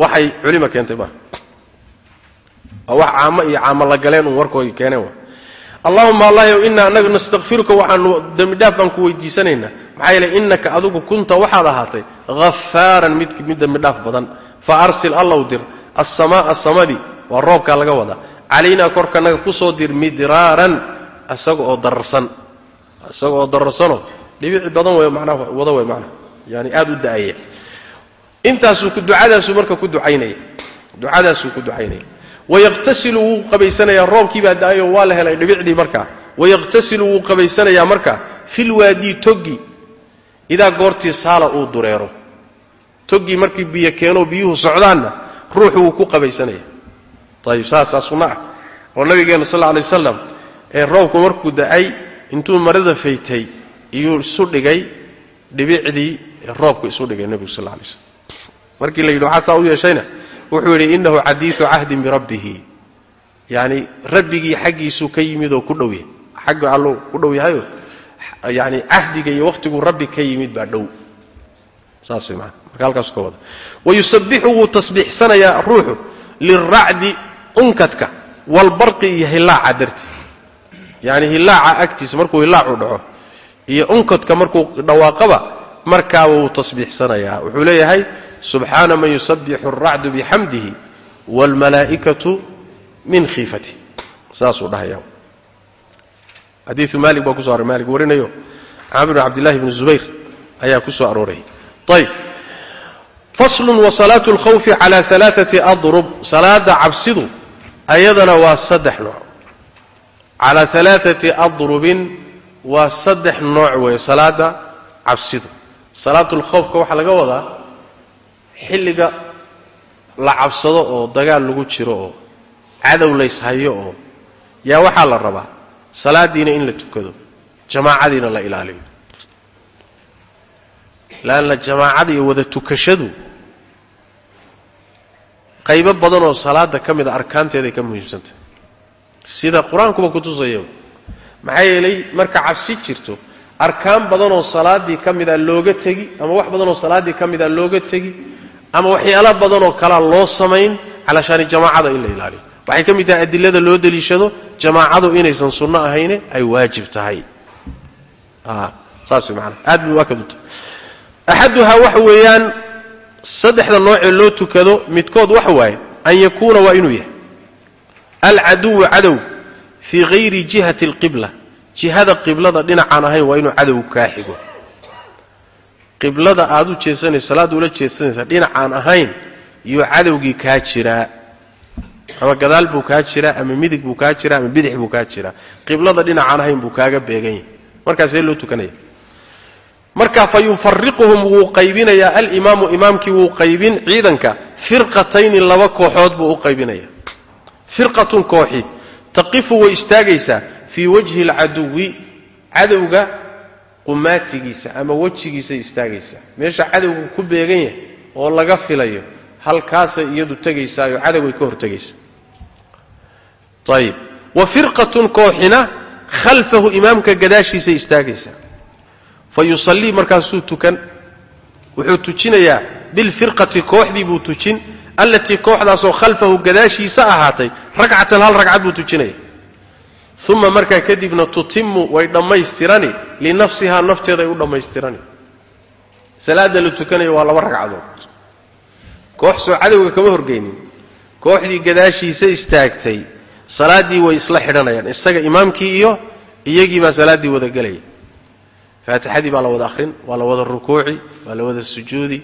Waxay culima keentay maaha waa wax caamo iyo caamo la galeen uun warkooda keeneen wa allahuma allahyow inaa anagu nastakfiruka waxaanu dembi dhaaf baan ku weydiisanaynaa maxaa yeele innaka adigu kunta waxaad ahaatay hafaaran mid mid dembi dhaaf badan. Fa arsil allow dir asamaaa samadii waa roobkaa laga wadaa. Calaynaa korkanaga ku soo dir midraaran isaga oo dararsan. Isaga oo dararsanoo dhibici badan wey macnaha wada wey macnaha. Yani aada u da'aya intaasuu ducadaasuu marka ku ducaynaya ducadaasuu ku ducaynaya wayaqtasilu wuu qabaysanayaa roobkii baa da'ayo waa la helay dhibicdii markaa wayaqtasilu wuu qabaysanayaa marka filwaadii toggi idaa goortii saala uu dureero. Toggii markii biyo keeno biyuhu socdaanna ruuxu wuu ku qabaysanaya. Ayib saasaa sunna ah. Oo nabigeena sal alay wasalam ee roobku markuu da'ay intuu marada faytay iyuu isu dhigay dhibicdii roobku isu dhigay nebigu sal lay slam markii la yidhi waxaa taa u yeeshayna? Wuxuu yidhi innahu xadiidu cahdin birabbihi. Yani rabbigii xaggiisuu ka yimid oo ku dhow yahay. Xagga alluu ku dhow yahayo yani cahdiga iyo wakhtiguu rabbi ka yimid baa dhow. Saas way maana marka halkaasu ka wada. Wayusabbixu wuu tasbiixsanayaa ruuxu lilracdi unkadka walbarqi iyo hilaaca darti. Yani hilaaca agtiisa markuu hilaacu dhaco iyo unkadka markuu dhawaaqaba markaaba wuu tasbiixsanayaa wuxuu leeyahay subxaana man yusabbixu alracdu bixamdihi waalmalaa'ikatu min khiifatih saasuu dhahaya xadiiu maalik baa kuso aroray maalik warinayo. Camr bn cabdillahi bni zubayr ayaa ku soo arooray. Ayb faslun wa salaatu alkhawfi cala alaaati adrub. Salaada cabsidu ayadana waa saddex nooc. Calaa alaaati adrubin waa saddex nooc weeye salaada cabsidu. Salaatu lkhawfka waxaa laga wadaa xilliga la cabsado oo dagaal lagu jiro oo cadow layshayo oo yaa waxaa la rabaa salaadiina in la tukado jamaacadiina la ilaaliyo. Laanna jamaacada iyo wada tukashadu qaybo badan oo salaada ka mid a arkaanteeday ka muhiimsantahay sida qur'aankuba kutusaya maxaa yeelay marka cabsi jirto arkaan badanoo salaadii ka mid a looga tegi ama wax badanoo salaaddii ka mid a looga tegi ama waxyaalo badanoo kalea loo samayn calaashaani jamaacada in la ilaaliyo waxay ka mid tahay adilada loo deliishado jamaacadu inaysan sunno ahayne ay waajib tahay. Saas way maanaa aad bay tahay axaduhaa waxa weeyaan saddexda noocee loo tukado midkood waxa waaye an yakuuna waa inuu yahay. Alcaduwu cadow fii hayri jihati alqibla. Jihada qiblada dhinacaan ahayn waa inuu cadow kaa xigo. Qiblada aad u jeesanayso salaadda ula jeesanaysa dhinacaan ahayn iyo cadowgii kaa jiraa ama gadaal buu kaa jiraa ama midig buu kaa jiraa ama bidix buu kaa jiraa qiblada dhinacaan ahayn buu kaaga beegan yahay. Markaasee loo tukanaya. Marka fa wuu qaybinayaa. Alimaamu imaamkii wuu qaybin ciidanka. Firqatayni laba kooxood buu u qaybinaya. Firqatun kooxi. Taqifu way istaagaysaa fii wajhi alcaduwi cadowga qumaatigiisa ama wejigiisay istaagaysaa. Meesha cadowgu ku beegan yahay oo laga filayo halkaasay iyadu tegaysaayoo cadowgay ka hortegaysaa ayib wa firqatun kooxina khalfahu imaamka gadaashiisay istaagaysaa fa yusallii markaasuu tukan. Wuxuu tujinayaa bilfirqati kooxdii buu tujin. Allatii kooxdaasoo khalfahu gadaashiisa ahaatay ragcatan hal ragcad buu tujinaya. Uma markaa kadibna tutimu way dhammaystirani. Linafsihaa nafteeday u dhammaystirani. Salaada la tukanayo waa laba ragcadood koox soo cadowga kama horgeynin. Kooxdii gadaashiisa istaagtay salaaddii way isla xidhanayaan. Isaga imaamkii iyo iyagii baa salaaddii wada gelaya faatixadii baa la wada akhrin waa la wada rukuuci waa la wada sujuudi.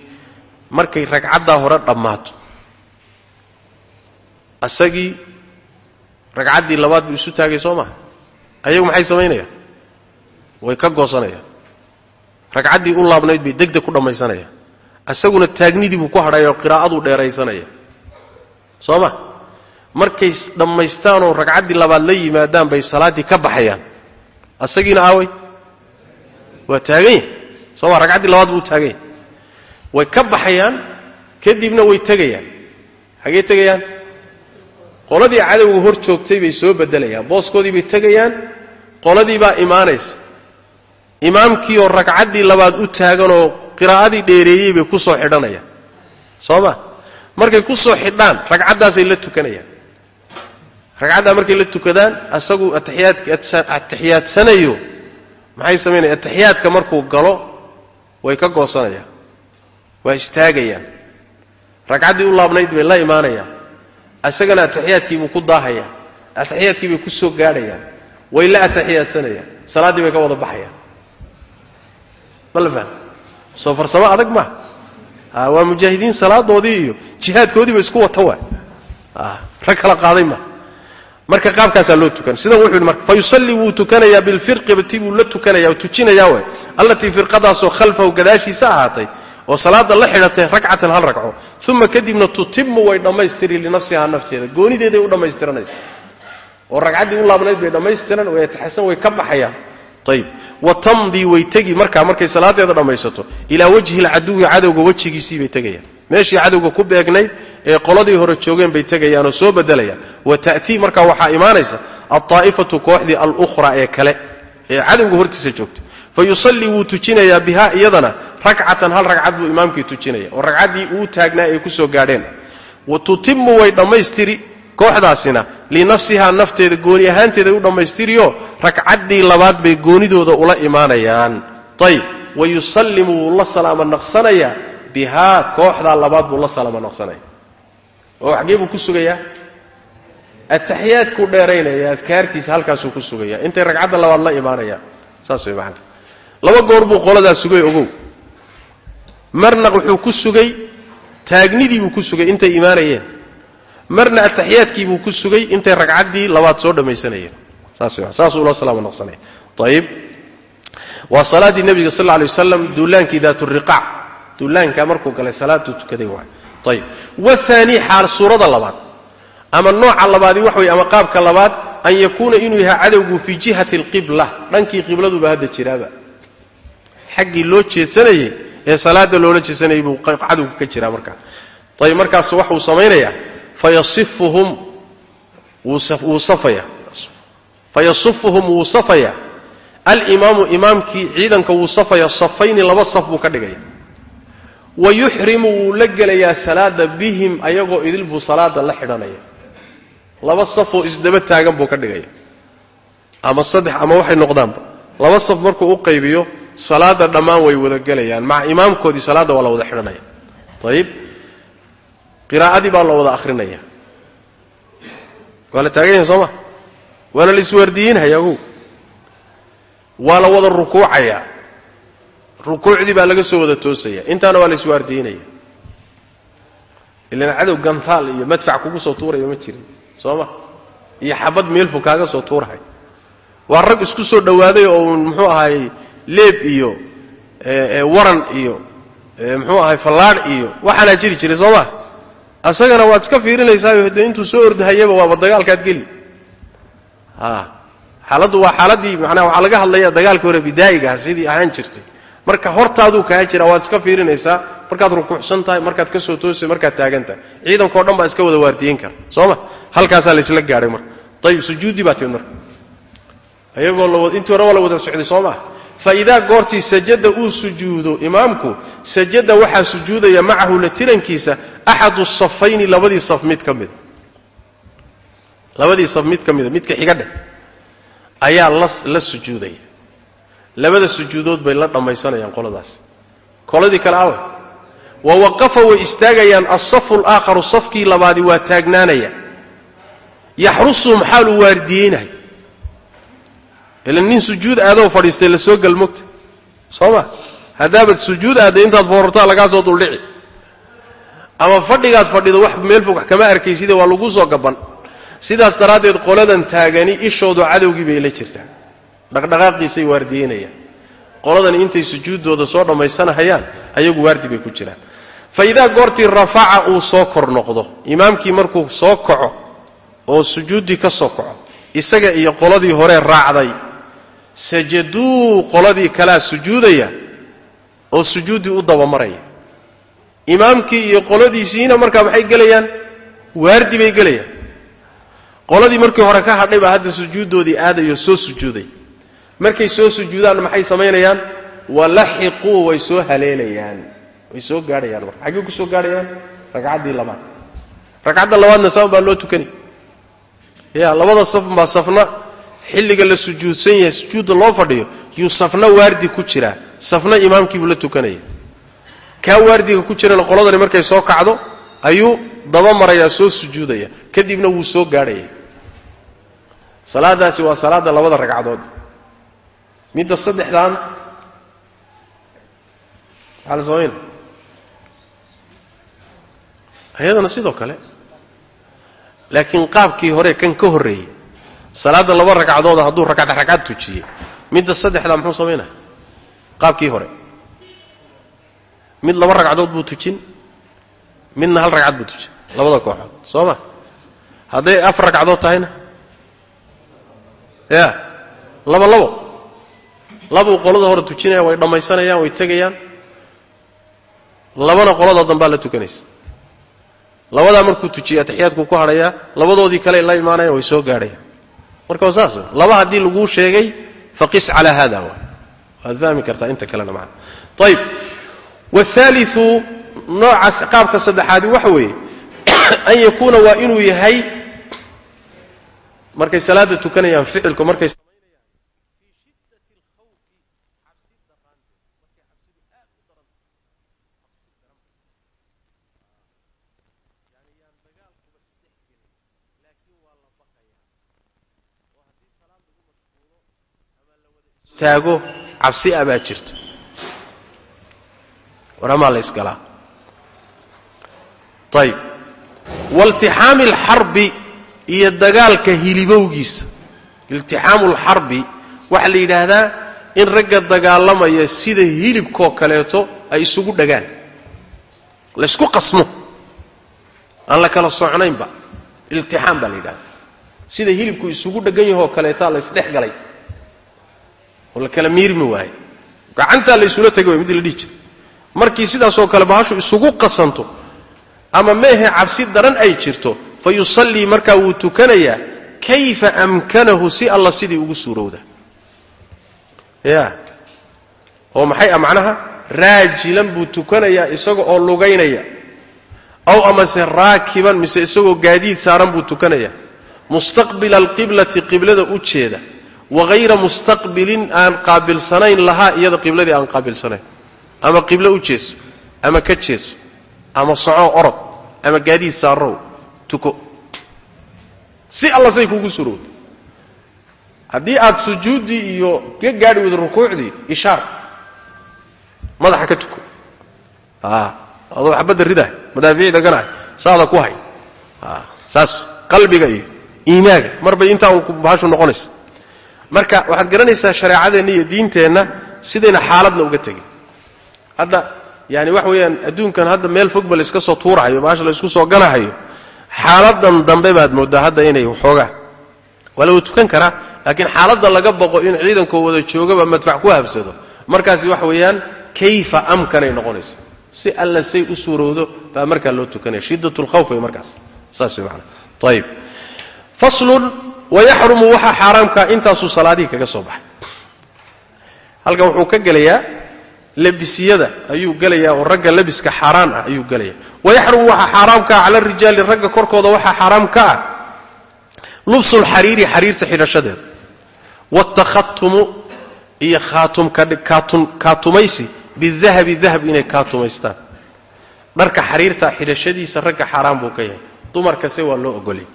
Markay ragcaddaa hore dhammaato. Isagii ragcaddii labaad buu isu taagay soo maha ayagu maxay samaynayaan? Way ka goosanayaan. Ragcaddii u laabnayd bay degdeg ku dhammaysanayaan. Isaguna taagnidii buu ku hadhaya oo qiraa'aduu dheeraysanaya soo ma markay dhammaystaanoo ragcaddii labaad la yimaadaan bay salaaddii ka baxayaan. Isagiina aaway? Waa taagan yahay soo ma ragcaddii labaad buu taagan yahay way ka baxayaan kadibna way tegayaan. Xagee tegayaan? Qoladii cadowga hor joogtay bay soo bedelayaan. Booskoodii bay tegayaan qoladii baa imaanaysa. Imaamkii oo ragcaddii labaad u taaganoo qiraa'adii dheereeyey bay ku soo xidhanayaan. Soo ma? Markay ku soo xidhaan ragcaddaasay la tukanayaan ragcaddaa markay la tukadaan asagu atixiyaadsanayo maxay samaynaya atixiyaadka markuu galo way ka goosanayaan waa istaagayaan. Ragcaddii u laabnayd bay la imaanayaan. Isagana atixiyaadkiibuu ku daahaya atixiyaadkii bay ku soo gaadhayaan way la atixiyaadsanayaan salaaddii bay ka wada baxayaan. Ma la fahmi? Soo farsamo adag maaha waa mujaahidiin salaadoodii iyo jihaadkoodiiba isku wata waay. Rag kala qaaday maaha marka qaabkaasaa loo tukan. Sidan wuxuu yidhi marka fa wuu tukanayaa bilfirqibati buu la tukanaya oo tujinayaa way allatii firqadaasoo khalfahu gadaashiisa ahaatay oo salaada la xidhatay ragcatan hal ragco uma kadibna tutimu way dhammaystiri linafsihaa nafteeda. Goonideeday u dhammaystiranaysa. Oo ragcaddii u laabnayd bay dhammaystiran way ataxasan way ka baxayaan ayib wa tamdii way tegi markaa markay salaadeeda dhammaysato ilaa wajhi lcaduwi cadowga wejigiisii bay tegayaan. Meeshii cadowga ku beegnayd ee qoladii hore joogeen bay tegayaan oo soo bedelayaan. Wa ta'tii markaa waxaa imaanaysa alطaa'ifatu kooxdii alukhra ee kale ee cadowga hortiisa joogta fa wuu tujinayaa bihaa iyadana ragcatan hal ragcad buu imaamkii tujinaya oo ragcaddii uu taagnaa ay ku gaadheen. Wa tutimu way dhammaystiri kooxdaasina linafsihaa nafteeda gooni ahaanteeday u dhammaystiriyo ragcaddii labaad bay goonidooda ula imaanayaan. Ayib wa yusallimu wuu la salaamo naqsanayaa bihaa kooxdaa labaad buu la salaamo naqsanaya oo xaggee buu ku sugayaa? Ataxiyaadkuu dheeraynaya adkaartiisa halkaasuu ku sugayaa. Intay ragcadda labaad la imaanayaan saas way macanka laba goor buu qoladaa sugay ogow. Marna wuxuu ku sugay taagnidii buu ku sugay intay imaanayeen. Marna ataxiyaadkii buu ku sugay intay ragcaddii labaad soo dhammaysanayeen. Saasuu ula salaamo naqsanaya ayib waa salaaddii nebiga sal lla alay wasalam duulaankii daat riqaac duulaankaa markuu galay salaaduu tukaday waay ayib wahaani xaal suurada labaad. Ama nooca labaadi wax wey ama qaabka labaad an yakuuna inuu yahay cadowgu fii jihati alqibla. Dhankii qibladuba hadda jiraaba. Xaggii loo jeedsanayey ee salaada loola jeedsanayay buu cadowgu ka jiraa markaa ayib markaas waxuu samaynayaa fayasufuhum wuu safaya alimaamu imaamkii ciidanka wuu safaya safayni laba saf buu ka dhigaya wa yuxrimu wuu la gelayaa salaada bihim ayagoo idil buu salaada la xidhanaya laba safoo isdaba taagan buu ka dhigaya ama saddex ama waxay noqdaanba laba saf markuu u qaybiyo salaada dhammaan way wada gelayaan maca imaamkoodii salaadda waa la wada xidhanaya ayib qiraa'adii baa la wada akhrinaya waa la taagan yahay soo ma waana la iswaardiyiinhaya ogow waa la wada rukuucayaa rukuucdii baa laga soo wada toosaya. Intaana waa la iswaardiinaya ilan cadow gantaal iyo madfac kugu soo tuuraya ma jirin soo ma? Iyo xabad meelfu kaaga soo tuurahay. Waa rag isku soo dhowaaday oo muxuu ahaay leeb iyo waran iyo muxuu ahay fallaadh iyo waxaanaa jiri jiray soo ma? Asagana waad iska fiirinaysaayo de intuu soo ordahayaba waaba dagaalkaad geli. Xaaladdu waa xaaladii manaa waxaa laga hadlaya dagaalkii hore bidaa'igaha sidii ahaan jirtay marka hortaaduu kaa jira waad iska fiirinaysaa. Markaad rukuucsan tahay markaad ka soo toosay markaad taagan tahay. Ciidankao dhan baa iska wada waardiyin kara. Soo ma? Halkaasaa laysla gaadhay marka. Ayib sujuuddii baa timid marka. Ayagoo intii hore waa la wada socday soo maa fa idaa goortii sajada uu sujuudo imaamku sajada waxaa sujuudaya macahu la tirankiisa axadu safayni labadii saf mid ka mida labadii saf mid ka mida midka xiga dheh ayaa la sujuudaya labada sujuudood bay la dhammaysanayaan qoladaas. Qoladii kale awe wa waqafa way istaagayaan alsafu alaakharu safkii labaadi waa taagnaanaya. Yaxrusuhum xaaluu waardiyeynahay ila nin sujuud aadoo fadhiistay la soo galmogta soo ma haddaabaad sujuud aadday intaad foorartaa lagaa soo duldhici. Ama fadhigaad fadhido wax meel fog wax kama arkayside waa lagu soo gaban? Sidaas daraaddeed qoladan taagani ishoodu cadowgii bay la jirtaa dhaqdhaqaaqiisay waardiyeynayaan. Qoladani intay sujuuddooda soo dhammaysanahayaan ayagu waardi bay ku jiraan. Fa idaa goortii rafaca uu soo kor noqdo imaamkii markuu soo kaco oo sujuuddii ka soo kaco isaga iyo qoladii hore raacday sajaduu qoladii kalaa sujuudaya oo sujuuddii u dabamaraya. Imaamkii iyo qoladiisiina markaa maxay gelayaan waardi bay gelayaan. Qoladii markii hore ka hadhay baa hadda sujuuddoodii aadayo soo sujuuday markay soo sujuudaan maxay samaynayaan? Walaxiquu way soo haleelayaan. Way soo gaadhayaan marka. Xaggey ku soo gaadhayaan? Ragcaddii labaad ragcadda labaadna saan baa loo tukani ya labada saf baa safna. Xilliga la sujuudsan yahay sujuudda loo fadhiyo yuu safna waardi ku jiraa. Safna imaamkiibuu la tukanaya kaa waardiga ku jirana qoladani markay soo kacdo ayuu daba marayaa soo sujuudaya. Kadibna wuu soo gaadhaya salaadaasi waa salaadda labada ragcadood midda saddexdan maxaa la samayna iyadana sidoo kale laakiin qaabkii hore kan ka horreeyey salaadda laba ragcadooda hadduu ragcad ragcad tujiyey midda saddexdaa muxuu samaynaya qaabkii hore. Mid laba ragcadood buu tujin midna hal ragcad buu tujin labada kooxood. Soo ma? Hadday afar ragcadood tahayna? Ya laba labo labuu qolada hore tujinaya way dhammaysanayaan way tegayaan. Labana qolada dambaa la tukanaysa. Labadaa markuu tujiya atixiyaadkuu ku hadhayaa labadoodii kale la imaanayaan way soo gaadhayaan. Marka saas laba haddii laguu sheegay faqis calaa hada wa waad fahmi kartaa inta kalena macana ayib wahaaliu noocaas qaabka saddexaadi waxa weeye an yakuuna waa inuu yahay markay salaada tukanayaan ficilku markay taago cabsi a baa jirta. Waramaa la isgalaa waltixaami alxarbi iyo dagaalka hilibowgiisa. Iltixaamu alxarbi waxaa la yidhaahdaa in ragga dagaalamaya sida hilibkoo kaleeto ay isugu dhagaan. Laysku qasmo. Aan la kala socnaynba iltixaam baa la yidhahdaa sida hilibku isugu dhagan yahoo kaleetaa la ysdhex galay oo la kala miirmi waaye gacantaa la isula way midii la dhihi jira markii sidaasoo kale bahashu isugu qasanto ama meehe cabsi daran ay jirto fa yusallii markaa wuu tukanayaa kayfa amkanahu si alla sidii ugu suurowda? Ya oo maxay ah macnaha? Raajilan buu tukanayaa isaga oo lugaynaya. Aw amase raakiban mise isagoo gaadiid saaran buu tukanayaa mustaqbila alqiblati qiblada u jeeda wahayra mustaqbilin aan qaabilsanayn lahaa iyada qibladii aan qaabilsanayn ama qiblo u jeeso ama ka jeeso ama soco orod ama gaadiid saarow tuko. Si alla say kugu surowda haddii aad sujuuddii iyo ka gaadhi weydo rukuucdii ishaar madaxa ka tuko. Adoo xabadda ridahay madaafiicda ganahay saada ku hay. Saas qalbiga iyo iimaaga marbay intaa bahashu noqonaysa marka waxaad garanaysaa shareecadeenna iyo diinteenna sidayna xaaladna uga tegin. Hadda yani waxa weeyaan adduunkan hadda meel fogba layska soo tuurahayo baasha laysku soo ganahayo xaaladan dambe baad mooddaa hadda inay waxoogaa waa la wada tukan karaa laakiin xaaladda laga baqo in ciidankoo wada joogaba madfac ku habsado. Markaasi waxa weeyaan kayfa amkanay noqonaysa? Si alla say u suurowdo baa markaa loo tukanaya. Shiddat lkhawf way markaas. Saas way maanaa ayib wayaxrumu waxaa xaaraamkaa intaasuu salaadihii kaga soo baxay halkan wuxuu ka gelayaa labisiyada ayuu gelayaa oo ragga labiska xaaraan ah ayuu gelaya wayaxrumu waxaa xaaraamkaa cala rijaali ragga korkooda waxaa xaaraam ka ah lubsulxariiri xariirta xidhashadeeda watakhatumu iyo kaatumaysi bidahabi dahab inay kaatumaystaan dharka xariirta xidhashadiisa ragga xaaraan buu ka yahay dumarkase waa loo ogolay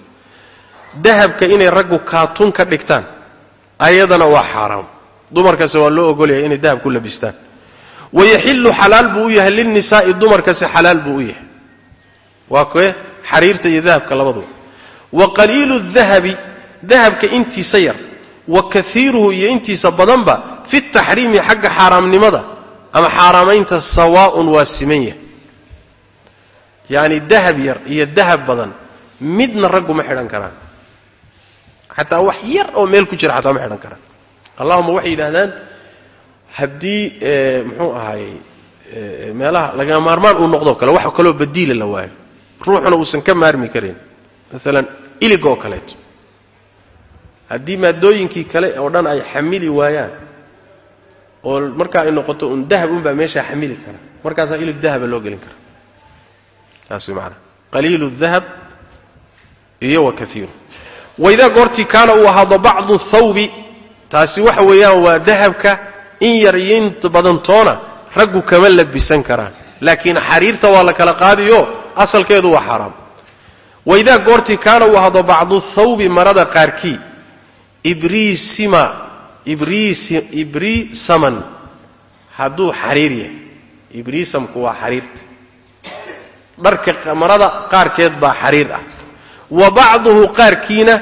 dahabka inay raggu kaatun ka dhigtaan ayadana waa xaaraam. Dumarkase waa loo ogolaya inay dahab ku labistaan. Wayaxillu xalaal buu u yahay lilnisaa'i dumarkase xalaal buu u yahay. Waa kee? Xariirta iyo dahabka labaduba wa qaliilu dahabi dahabka intiisa yar. Wa kaiiruhu iyo intiisa badanba fi taxriimi xagga xaaraamnimada ama xaaraamaynta sawaa'un waa siman yahay. Yacni dahab yar iyo dahab badan midna raggu ma xidhan karaan xataa wax yar oo meel ku jira xataa ma xidhan karaan allahuma waxay yidhaahdaan haddii muxuu ahaayey meelaha laga maarmaan uu noqdoo kale wax kaloo badiila la waayo. Ruuxuna uusan ka maarmi karin. Maalan iliga oo kaleeto. Haddii maadooyinkii kale oo dhan ay xamili waayaan oo markaa ay noqoto un dahab unbaa meeshaa xamili kara. Markaasaa ilig dahaba loo gelin kara. Taas way maanaa qaliilu dahab iyo wa kaiiru waidaa goortii kaana uu ahaado bacdu thawbi. Taasi waxa weeyaan waa dahabka in yar iyo in badantoona raggu kama labisan karaan. Laakiin xariirta waa la kala qaadiyo asalkeedu waa xaaraam waidaa goortii kaana uu ahaado bacdu thawbi marada qaarkii. Ibrisima ibrisaman hadduu xariir yahay ibriisamku waa xariirta. Dharka marada qaarkeed baa xariir ah wa bacduhu qaarkiina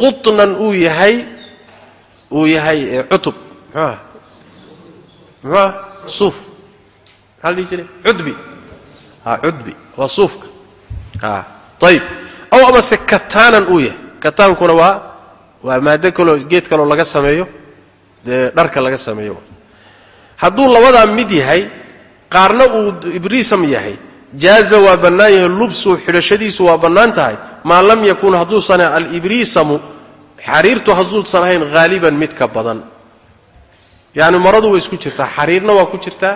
qutnan uu yahay uu yahay cutub. Muxuuah muxuuah suuf. Maxaa la dhihi jiray? Cudbi. Ha cudbi. Waa suufka. A ayib aw amase kataanan uu yahay. Kataankuna waa waa maado kaloo geed kaloo laga sameeyo dee dharka laga sameeyo. Hadduu labadaa mid yahay qaarna uu ibriisam yahay jaaza waa bannaan yahay lubsuu xidhashadiisu waa bannaan tahay. Maa lam yakun hadduusan alibriisamu xariirtu hadduusan ahayn haaliban mid badan. Yacni maradu way isku jirtaa xariirna waa ku jirtaa?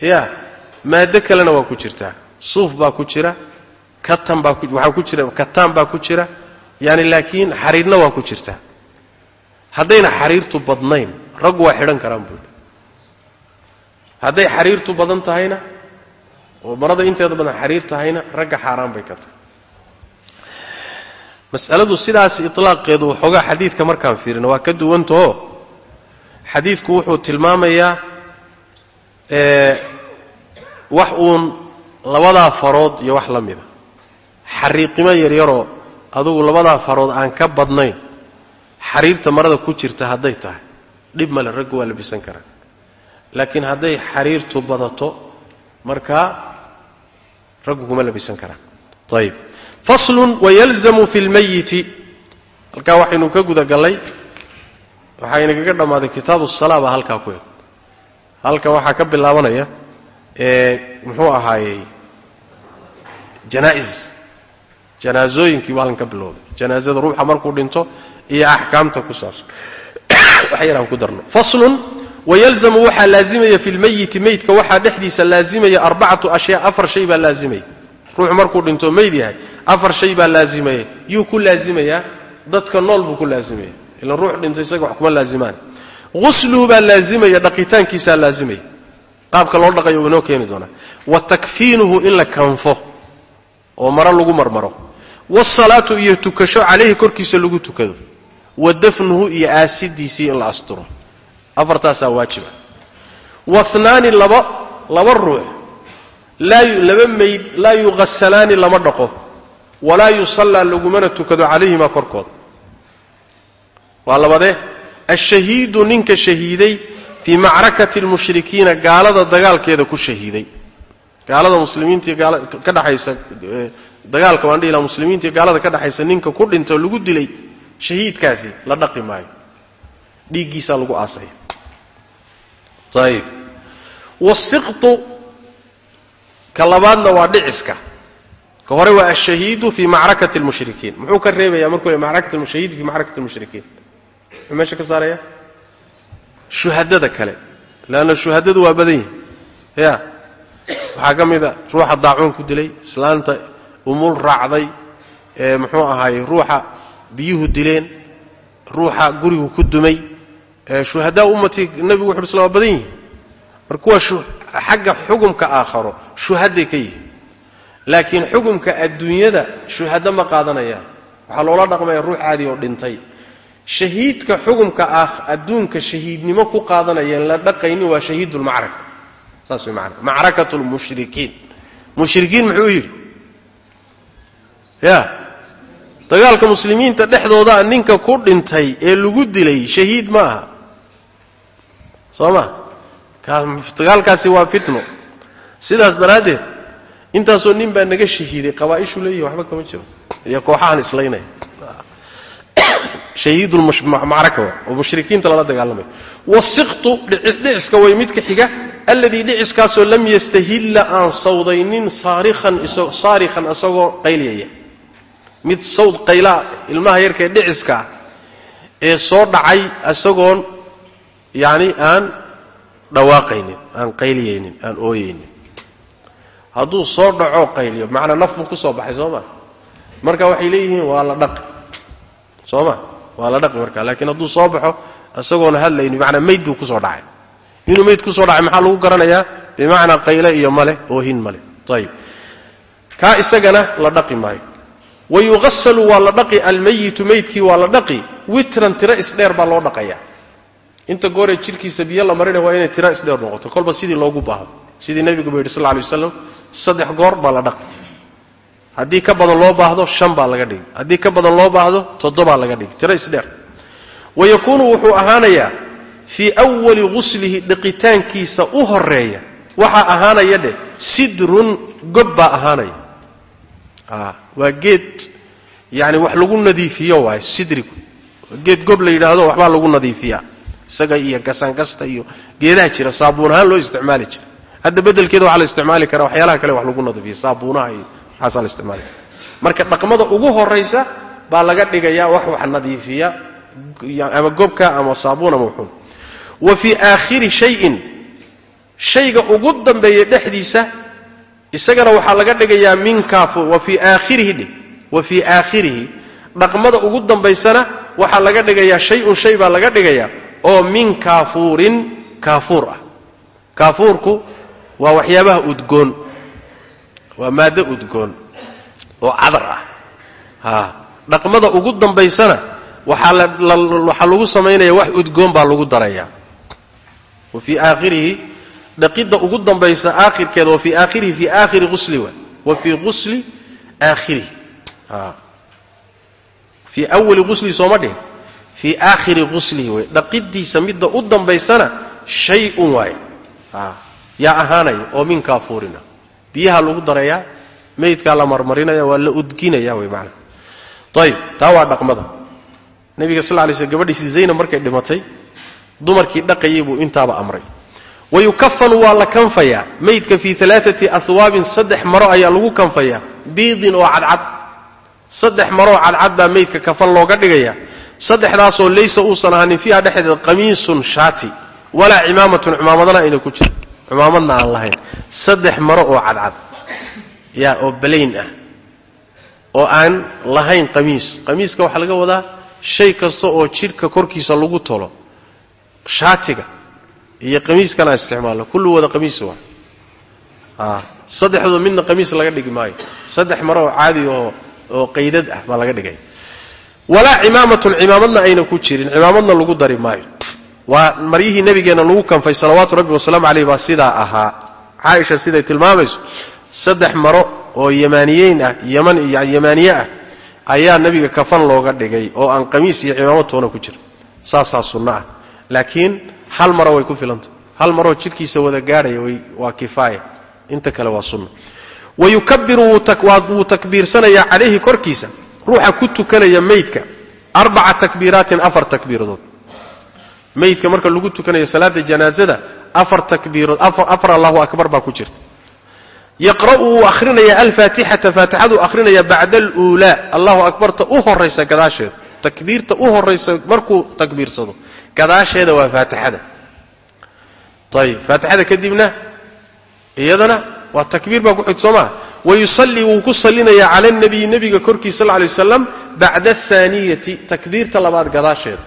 Ya maado kalena waa ku jirtaa. Suuf baa ku jira katan baa waxaa ku jira kataan baa ku jira. Yani laakiin xariirna waa ku jirtaa. Haddayna xariirtu badnayn raggu waa xidhan karaan buui hadday xariirtu badan tahayna oo marada inteeda badan xariir tahayna ragga xaaraan bay ka tahay mas'aladu sidaas itlaaqeedu waxoogaa xadiidka markaan fiirino waa ka duwantaho xadiidku wuxuu tilmaamayaa wax uun labadaa farood iyo wax la mida. Xariiqimo yaryaroo adugu labadaa farood aan ka badnayn xariirta marada ku jirta hadday tahay. Dhib male raggu waa labisan karaa. Laakiin hadday xariirtu badato markaa raggu kuma labisan karaan. Ayib faslun wayalzamu fi lmayiti halkaa waxaynu ka guda gallay waxaynagaga dhammaaday kitaabu salaa baa halkaa ku eg. Halkan waxaa ka bilaabanaya muxuu ahaayey janaa-is janaasooyinkii baa halkan ka bilowday. Janaasada ruuxa markuu dhinto iyo axkaamta ku saabsan. Wax yaraan ku darno. Faslun wayalzamu waxaa laazimaya fi lmayiti meydka waxaa dhexdiisa laazimaya arbacatu ashyaa afar shay baa laazimaya ruuxu markuu dhinto meyd yahay afar shay baa laazimaya yuu ku laazimayaa dadka nool buu ku laazimaya ilan ruux dhinto isaga wax kuma laazimaan usluhu baa laazimaya dhaqitaankiisaa laazimaya qaabka loo dhaqayo inoo keeni doonaa wa takfiinuhu in la kanfo oo maro lagu marmaro wasalaatu iyo tukasho calayhi korkiisa lagu tukado wa dafnuhu iyo aasidiisii in la asturo afartaasaa waajiba. Wahnaani laba laba ruux laba mayd laa yughasalaani lama dhaqo walaa yusallaa lagumana tukado calayhimaa korkooda. Waa labadee ashahiidu ninka shahiiday fii macrakati lmushrikiina gaalada dagaalkeeda ku shahiiday. Gaalada muslimiintii ka dhexaysa dagaalka waan dhihi laha muslimiintii gaalada ka dhexaysa ninka ku dhinta oo lagu dilay shahiidkaasi la dhaqi maayo dhiiggiisaa lagu aasaya. Ayib wasiqtu ka labaadna waa dhiciska. Ka hore waa ashahiidu fii macrakati lmushrikiin muxuu ka reebaya markuu le macrakat shahiid fii macrakati lmushrikiin muxuu meesha ka saaraya? Shuhadada kale. Leanna shuhadadu waa badan yihiin ya waxaa ka mid a ruuxa daacuun ku dilay islaanta umul raacday ee muxuu ahaayey ruuxa biyuhu dileen ruuxa gurigu ku dumay shuhadaa ummatii nebigu wuxu sl waa badan yihiin marka kuwa xagga xugumka aakharo shuhaday ka yihiin laakiin xugumka adduunyada shuhado ma qaadanayaan waxaa loola dhaqmaya ruux caadi oo dhintay. Shahiidka xugumka ah adduunka shahiidnimo ku qaadanayeen la dhaqaynin waa shahiidulmacraka saas way maana macrakat lmushrikiin mushrikiin muxuu yidhi? Ya dagaalka muslimiinta dhexdooda ninka ku dhintay ee lagu dilay shahiid ma aha soo ma dagaalkaasi waa fitno. Sidaas daraaddeed intaasoo nin baa naga shahiiday qabaaishu leeyihi waxba kama jiro. Iyo kooxahan islaynaya. Shahiidulmacraka wa oo mushrikiinta lala dagaalamayo wasiqtu dhiciska way midka xiga. Alladii dhiciskaasoo lam yastahilla aan sawdaynin saarikhan isagoo qayliyaya mid sawd qaylaa ilmaha yarkaee dhiciska ee soo dhacay isagoon yacni aan dhawaaqaynin aan qayliyaynin aan ooyaynin. Hadduu soo dhacoo qayliyo macnaa naf buu ku soo baxay soo ma? Marka waxay leeyihiin waa la dhaqi. Soo ma? Waa la dhaqi marka laakiin hadduu soo baxo isagoona hadlaynin manaa mayd buu ku soo dhacay. Inuu mayd ku soo dhacay maxaa lagu garanayaa? Bimacnaa qayle iyo male oohin male. Ayib kaa isagana la dhaqi maayo. Wayuqasalu waa la dhaqi almayitu maydkii waa la dhaqi. Witran tiro isdheer baa loo dhaqaya inta gooree jidhkiisa biyo la marinaya waa inay tiro isdheer noqoto. Kolba sidii loogu baahdo. Sidii nebigu ba yidhi sal lla alay waslam saddex goor baa la dhaqi. Haddii ka badan loo baahdo shan baa laga dhigi. Haddii ka badan loo baahdo toddobaa laga dhigi. Tiro isdheer. Wa yakuunu wuxuu ahaanayaa fii awali guslihi dhiqitaankiisa u horreeya waxaa ahaanaya dheh sidrun gob baa ahaanaya. Waa geed yani wax lagu nadiifiyo waay sidrigu. Geed gob la yidhaahdo waxbaa lagu nadiifiyaa isaga iyo gasangasta iyo geedaha jira saabuun ahaan loo isticmaali jira. Hadda bedelkeeda waxaa la isticmaali karaa waxyaalaha kale wax lagu nadiifiya saabuunaha iyo waxaasaa la isticmaali kara marka dhaqmada ugu horaysa baa laga dhigayaa wax wax nadiifiya ama gobka ama saabuun ama wuxuun. Wa fii aakhiri shayin shayga ugu dambeeya dhexdiisa isagana waxaa laga dhigayaa min kaafu wa fii aakhirihi dhig wa fii aakhirihi. Dhaqmada ugu dambaysana waxaa laga dhigayaa shay-un shay baa laga dhigayaa oo min kaafuurin kaafuur ah. Kaafuurku waa waxyaabaha udgoon. Waa maaddo udgoon oo cadar ah. Ha dhaqmada ugu dambaysana waxaa lagu samaynaya wax udgoon baa lagu darayaa wa fii aakhirihi dhaqidda ugu dambaysa aakhirkeeda wa fii aakhirihi fii aakhiri usli wa wa fii usli aakhirihi. Fii awali uslihi sooma dhihin fii aakhiri uslihi wey dhaqidiisa midda u dambaysana shay-un waay. Yaa ahaanaya oo min kaafuurina biyaha lagu darayaa meydkaa la marmarinaya waa la udginaya wey maana ayib taa waa dhaqmada. Nabiga sal lay slm gabadhiisii zaynab markay dhimatay dumarkii dhaqayay buu intaaba amray. Wayukafanu waa la kanfayaa. Meydka fii alaaati ahwaabin saddex maro ayaa lagu kanfayaa. Biidin oo cadcad. Saddex maroo cadcad baa meydka kafan looga dhigaya saddexdaasoo laysa uusan ahanin fiiha dhexdeed qamiisun shaati walaa cimaamatun cimaamadana ayna ku jirin. Cimaamadna aan lahayn. Saddex maro oo cadcad. Yaa oo balayn ah. Oo aan lahayn qamiis. Qamiiska waxaa laga wadaa shay kasta oo jidhka korkiisa lagu tolo. Shaatiga iyo qamiiskana isticmaalno kullu wada qamiis waa. A saddexdooda midna qamiis laga dhigi maayo. Saddex maro oo caadi oo oo qaydad ah baa laga dhigay walaa cimaamatun cimaamadna ayna ku jirin. Cimaamadna lagu dari maayo. Waa maryihii nabigeenna lagu kanfay salawaatu rabbi wasalaamu caleyh baa sidaa ahaa. Caaisha siday tilmaamayso saddex maro oo yamaaniyeyn ah yaman yamaaniye ah ayaa nabiga kafan looga dhigay oo aan qamiis iyo cimaamad ku jira saasaa sunno ah. Laakiin hal maro way ku filantah hal maroo jidhkiisa wada gaadhaya waa kifaaya inta kale waa sunna. Wayukabiru wuu takbiirsanayaa calayhi korkiisa ruuxa ku tukanaya meydka arbaca takbiiraatin afar takbiiradood. Meydka marka lagu tukanayo salaada janaasada afar takbiirood afar allahu akbar baa ku jirta. Yaqra'u wuu ahrinayaa alfaatixata faatixaduu akhrinaya bacda aluulaa allahu akbarta u horaysa gadaasheeda takbiirta u horaysa markuu takbiirsado gadaasheeda waa faatixada. Ayib faatixada kadibna iyadana waa takbiir baa ku xig soo maa wayusallii wuu ku salinayaa cala nabiyi nebiga korkiisa sal lay waslam bacda ahaaniyati takbiirta labaad gadaasheeda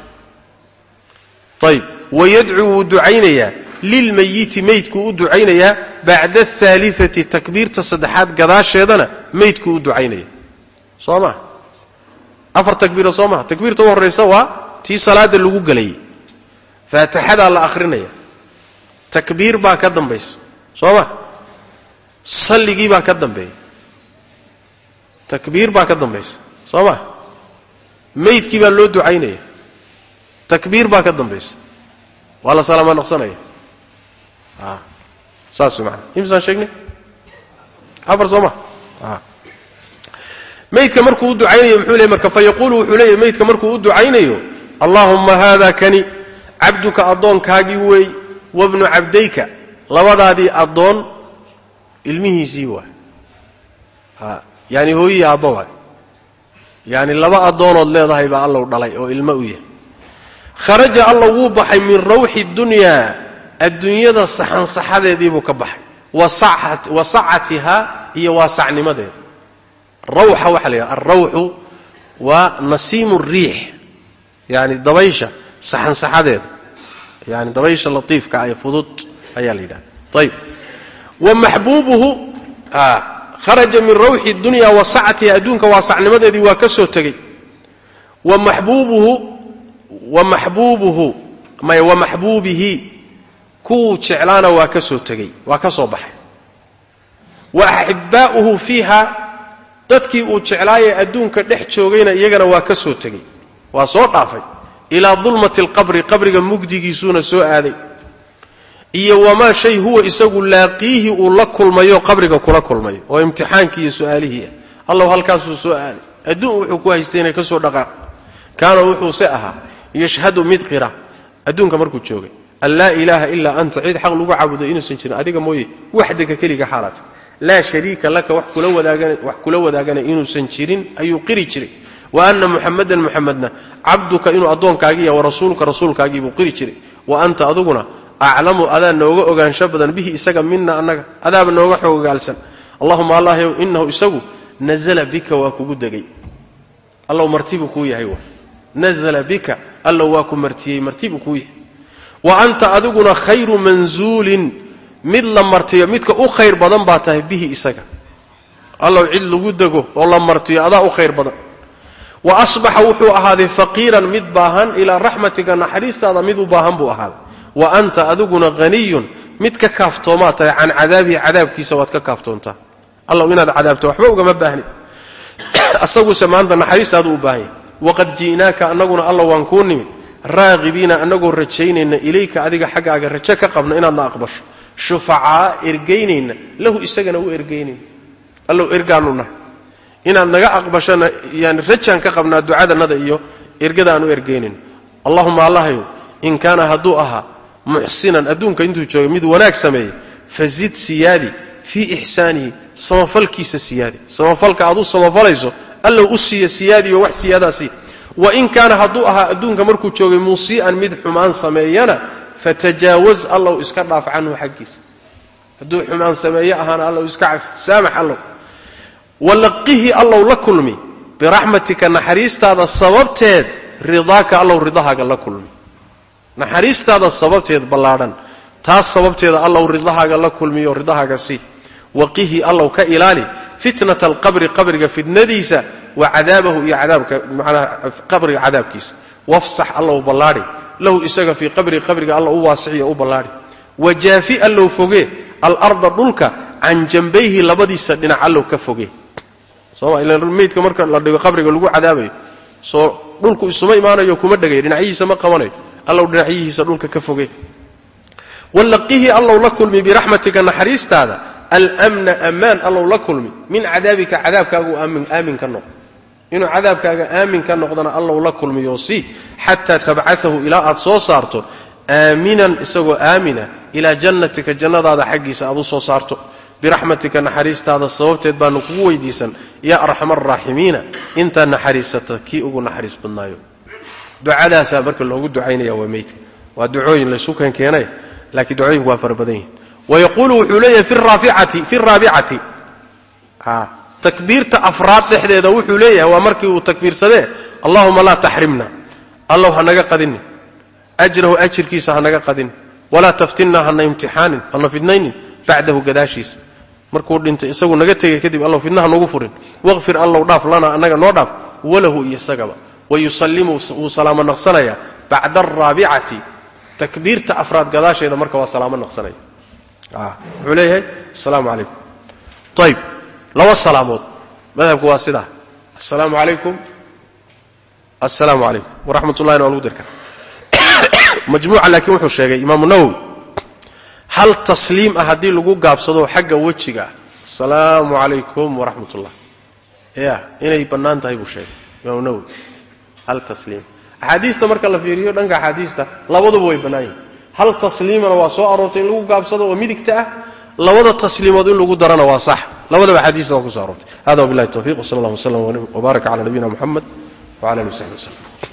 ayib wayadcuu wuu ducaynayaa lilmayiti meydkuu u ducaynayaa bacda ahaaliati takbiirta saddexaad gadaasheedana meydkuu u ducaynaya soo maa afar takbiiro soo maha takbiirta u horraysa waa tii salaada lagu gelayay faatixadaa la akhrinaya takbiir baa ka dambaysa soo ma salligii baa ka dambeeya takbiir baa ka dambaysa soo ma? Meydkii baa loo ducaynaya. Takbiir baa ka dambaysa waa la salaama naqsanaya a saas way maana imsaan sheegnay? Afar soo ma? Meydka markuu u ducaynayo muxuu leey marka fa yaquulu wuxuu leeyahy meydka markuu u ducaynayo allaahumma haada kani cabduka addoonkaagii weey wabnu cabdayka labadaadii addoon ilmihiisii waay. A yaani hooyihii aabba waay. Yaani laba addoonood leedahay baa allow dhalay oo ilmo u yahay. Kharaja alla wuu baxay min rawxi dunyaa adduunyada saxansaxadeediibuu ka baxay. Wa sacatihaa iyo waasacnimadeeda rawxa waxaa la yidhaha alrawxu waa nasiimu riix yani dabaysha saxansaxadeeda. Yani dabaysha latiifka ee fudud ayaa la yidhahda ayib wa maxbuubuhu kharaja min rawxi dunya wa sacatiha adduunka waasacnimadeedii waa ka soo tegey. Wa maxbuubuhu wa maxbuubuhu may wa maxbuubihi kuwuu jeclaana waa ka soo tegey waa ka soo baxay. Wa axibbaa'uhu fiiha dadkii uu jeclaayee adduunka dhex joogayna iyagana waa ka soo tegey. Waa soo dhaafay. Ilaa dulmati alqabri qabriga mugdigiisuuna soo aaday iyo wamaa shay huwa isagu laaqiihi uu la kulmayo qabriga kula kulmayo oo imtixaankii iyo su'aalihii ah. Allow halkaasuu soo aaday adduun wuxuu ku haystay inay ka soo dhaqaaq kaana wuxuuse ahaa yashhadu mid qira. Adduunka markuu joogay an laa ilaaha ilaa anta cid xaq lagu caabudo inuusan jirin adiga mooye waxdaka keliga xaalaata laa shariika laka wax kula wadaagana inuusan jirin ayuu qiri jiray. Wa anna muxamadan muxamedna cabduka inuu addoonkaagiiy wa rasuuluka rasuulkaagii buu qiri jiray. Wa anta aduguna aclamu adaa nooga ogaansho badan bihi isaga mina annaga adaaba nooga xoogogaalsan allahuma allahyow inahu isagu nazla bika waa kugu degay allow martibuu kuu yahay nazla bika allow waa ku martiyey martibuu kuu yahay wa anta adiguna khayru manzuulin mid la martiyo midka u khayr badan baa tahay bihi isaga allow cid lagu dego oo la martiyo adaa u khayr badan wa asbaxa wuxuu ahaaday faqiiran mid baahan ilaa raxmatika naxariistaada mid u baahan buu ahaaday wa anta adiguna haniyun mid ka kaaftoomaa tahay can cadaabihi cadaabkiisa waad ka kaaftoontaa allow inaad cadaabto waxba ugama baahnid asaguse maanta naxariistaadu u baahan yahy waqad ji'naaka annaguna alla waan kuu nimid. Raaqibiina annagoo rajaynayna ilayka adiga xaggaaga rajo ka qabna inaadna aqbasho. Shufacaa ergaynayna lahu isagana u ergaynayna allow ergaanu nahay. Inaad naga aqbashona yani rajaan ka qabnaa ducadanada iyo ergada aan ergaynayno allahuma allahyow in kaana hadduu ahaa muxsinan adduunka intuu joogay mid wanaag sameeyey fazid siyaadi fii ixsaanihi samafalkiisa siyaadi. Samafalka aad u samafalayso allow u siiya siyaadiyo wax siyaadaa sii wa in kaana hadduu ahaa adduunka markuu joogay muusii'an mid xumaan sameeyana fatajaawaz allow iska dhaaf canhu xaggiisa. Hadduu xumaan sameeye ahaana allow iska caf saamax allow. Walaqihi allow la kulmi biraxmatika naxariistaada sababteed ridaaka allow ridahaaga la kulmi naxariistaada sababteed ballaadhan taas sababteeda allow ridahaaga la kulmiyo ridahaaga sii. Waqihi allow ka ilaali fitnata alqabri qabriga fitnadiisa wa cadaabahu iyo cadaabka manaa qabriga cadaabkiisa. Wafsax allow ballaadhi lahu isaga fii qabri qabriga allow u waasiciyo u ballaadhi wajaafi allow foge alarda dhulka can jambayhi labadiisa dhinac allow ka foge sooma ila meydka marka la dhigo qabriga lagu cadaabayo soo dhulku isuma imaanayo kuma dhagayo dhinacyihiisa ma qabanayo allow dhinacyihiisa dhulka ka foge walaqihi allow la kulmi biraxmatika naxariistaada. Almna ammaan allow la kulmi. Min cadaabika cadaabkaagu aamin ka noqdo. Inuu cadaabkaaga aamin ka noqdana allow la kulmiyo si xataa tabcaahu ilaa aad soo saarto aaminan isagoo aamina ilaa jannatika jannadaada xaggiisa aad u soo saarto. Biraxmatika naxariistaada sababteed baanu kugu weydiisan yaa arxama araaximiina intaa naxariisata kii ugu naxariis badnaayo ducadaasaa marka loogu ducaynaya waa meydka waa ducooyin laysu keenkeenay laakiin ducooyinku waa fara badan yihiin wayaquulu wuxuu leeyahay fi raabicati takbiirta afraad dhexdeeda wuxuu leeyahay waa markii uu takbiirsadee allahuma laa taxrimna allow hanaga qadinin ajrahu ajirkiisa hanaga qadinin walaa taftinna hana imtixaanin hana fidnaynin bacdahu gadaashiisa. Markuu dhintay isagu naga tegay kadib allow fidnaha nagu furin waqfir allow dhaaf lanaa annaga noo dhaaf walahu iyo isagaba wayusallimu wuu salaamo naqsanayaa bacda araabicati takbiirta afraad gadaasheeda marka waa salaamo naqsanaya wuxuu leeyahay asalaamu calaykum ayb laba salaamood madhabku waa sidaa assalaamu calaykum assalaamu calaykum waraxmat ullahina waa lagu dari karaa majmuuca laakiin wuxuu sheegay imaamu nawowi hal tasliim ah haddii lagu gaabsado xagga wejiga assalaamu calaykum waraxmat ullah inay bannaan tahay buu sheegay imaamu nawowi hal tasliim. Axaadiista marka la fiiriyo dhanka axaadiista labaduba way bannaan yihiin hal tasliimana waa soo aroortay in lagu gaabsado oo midigta ah labada tasliimood in lagu darana waa sax. Labadaba axaadiista waa ku so aroortay. Hada wabillahi tawfiq wsala allah wslam wbaaraka cala nabiyina muxamed wcala alihi w saxbi waslem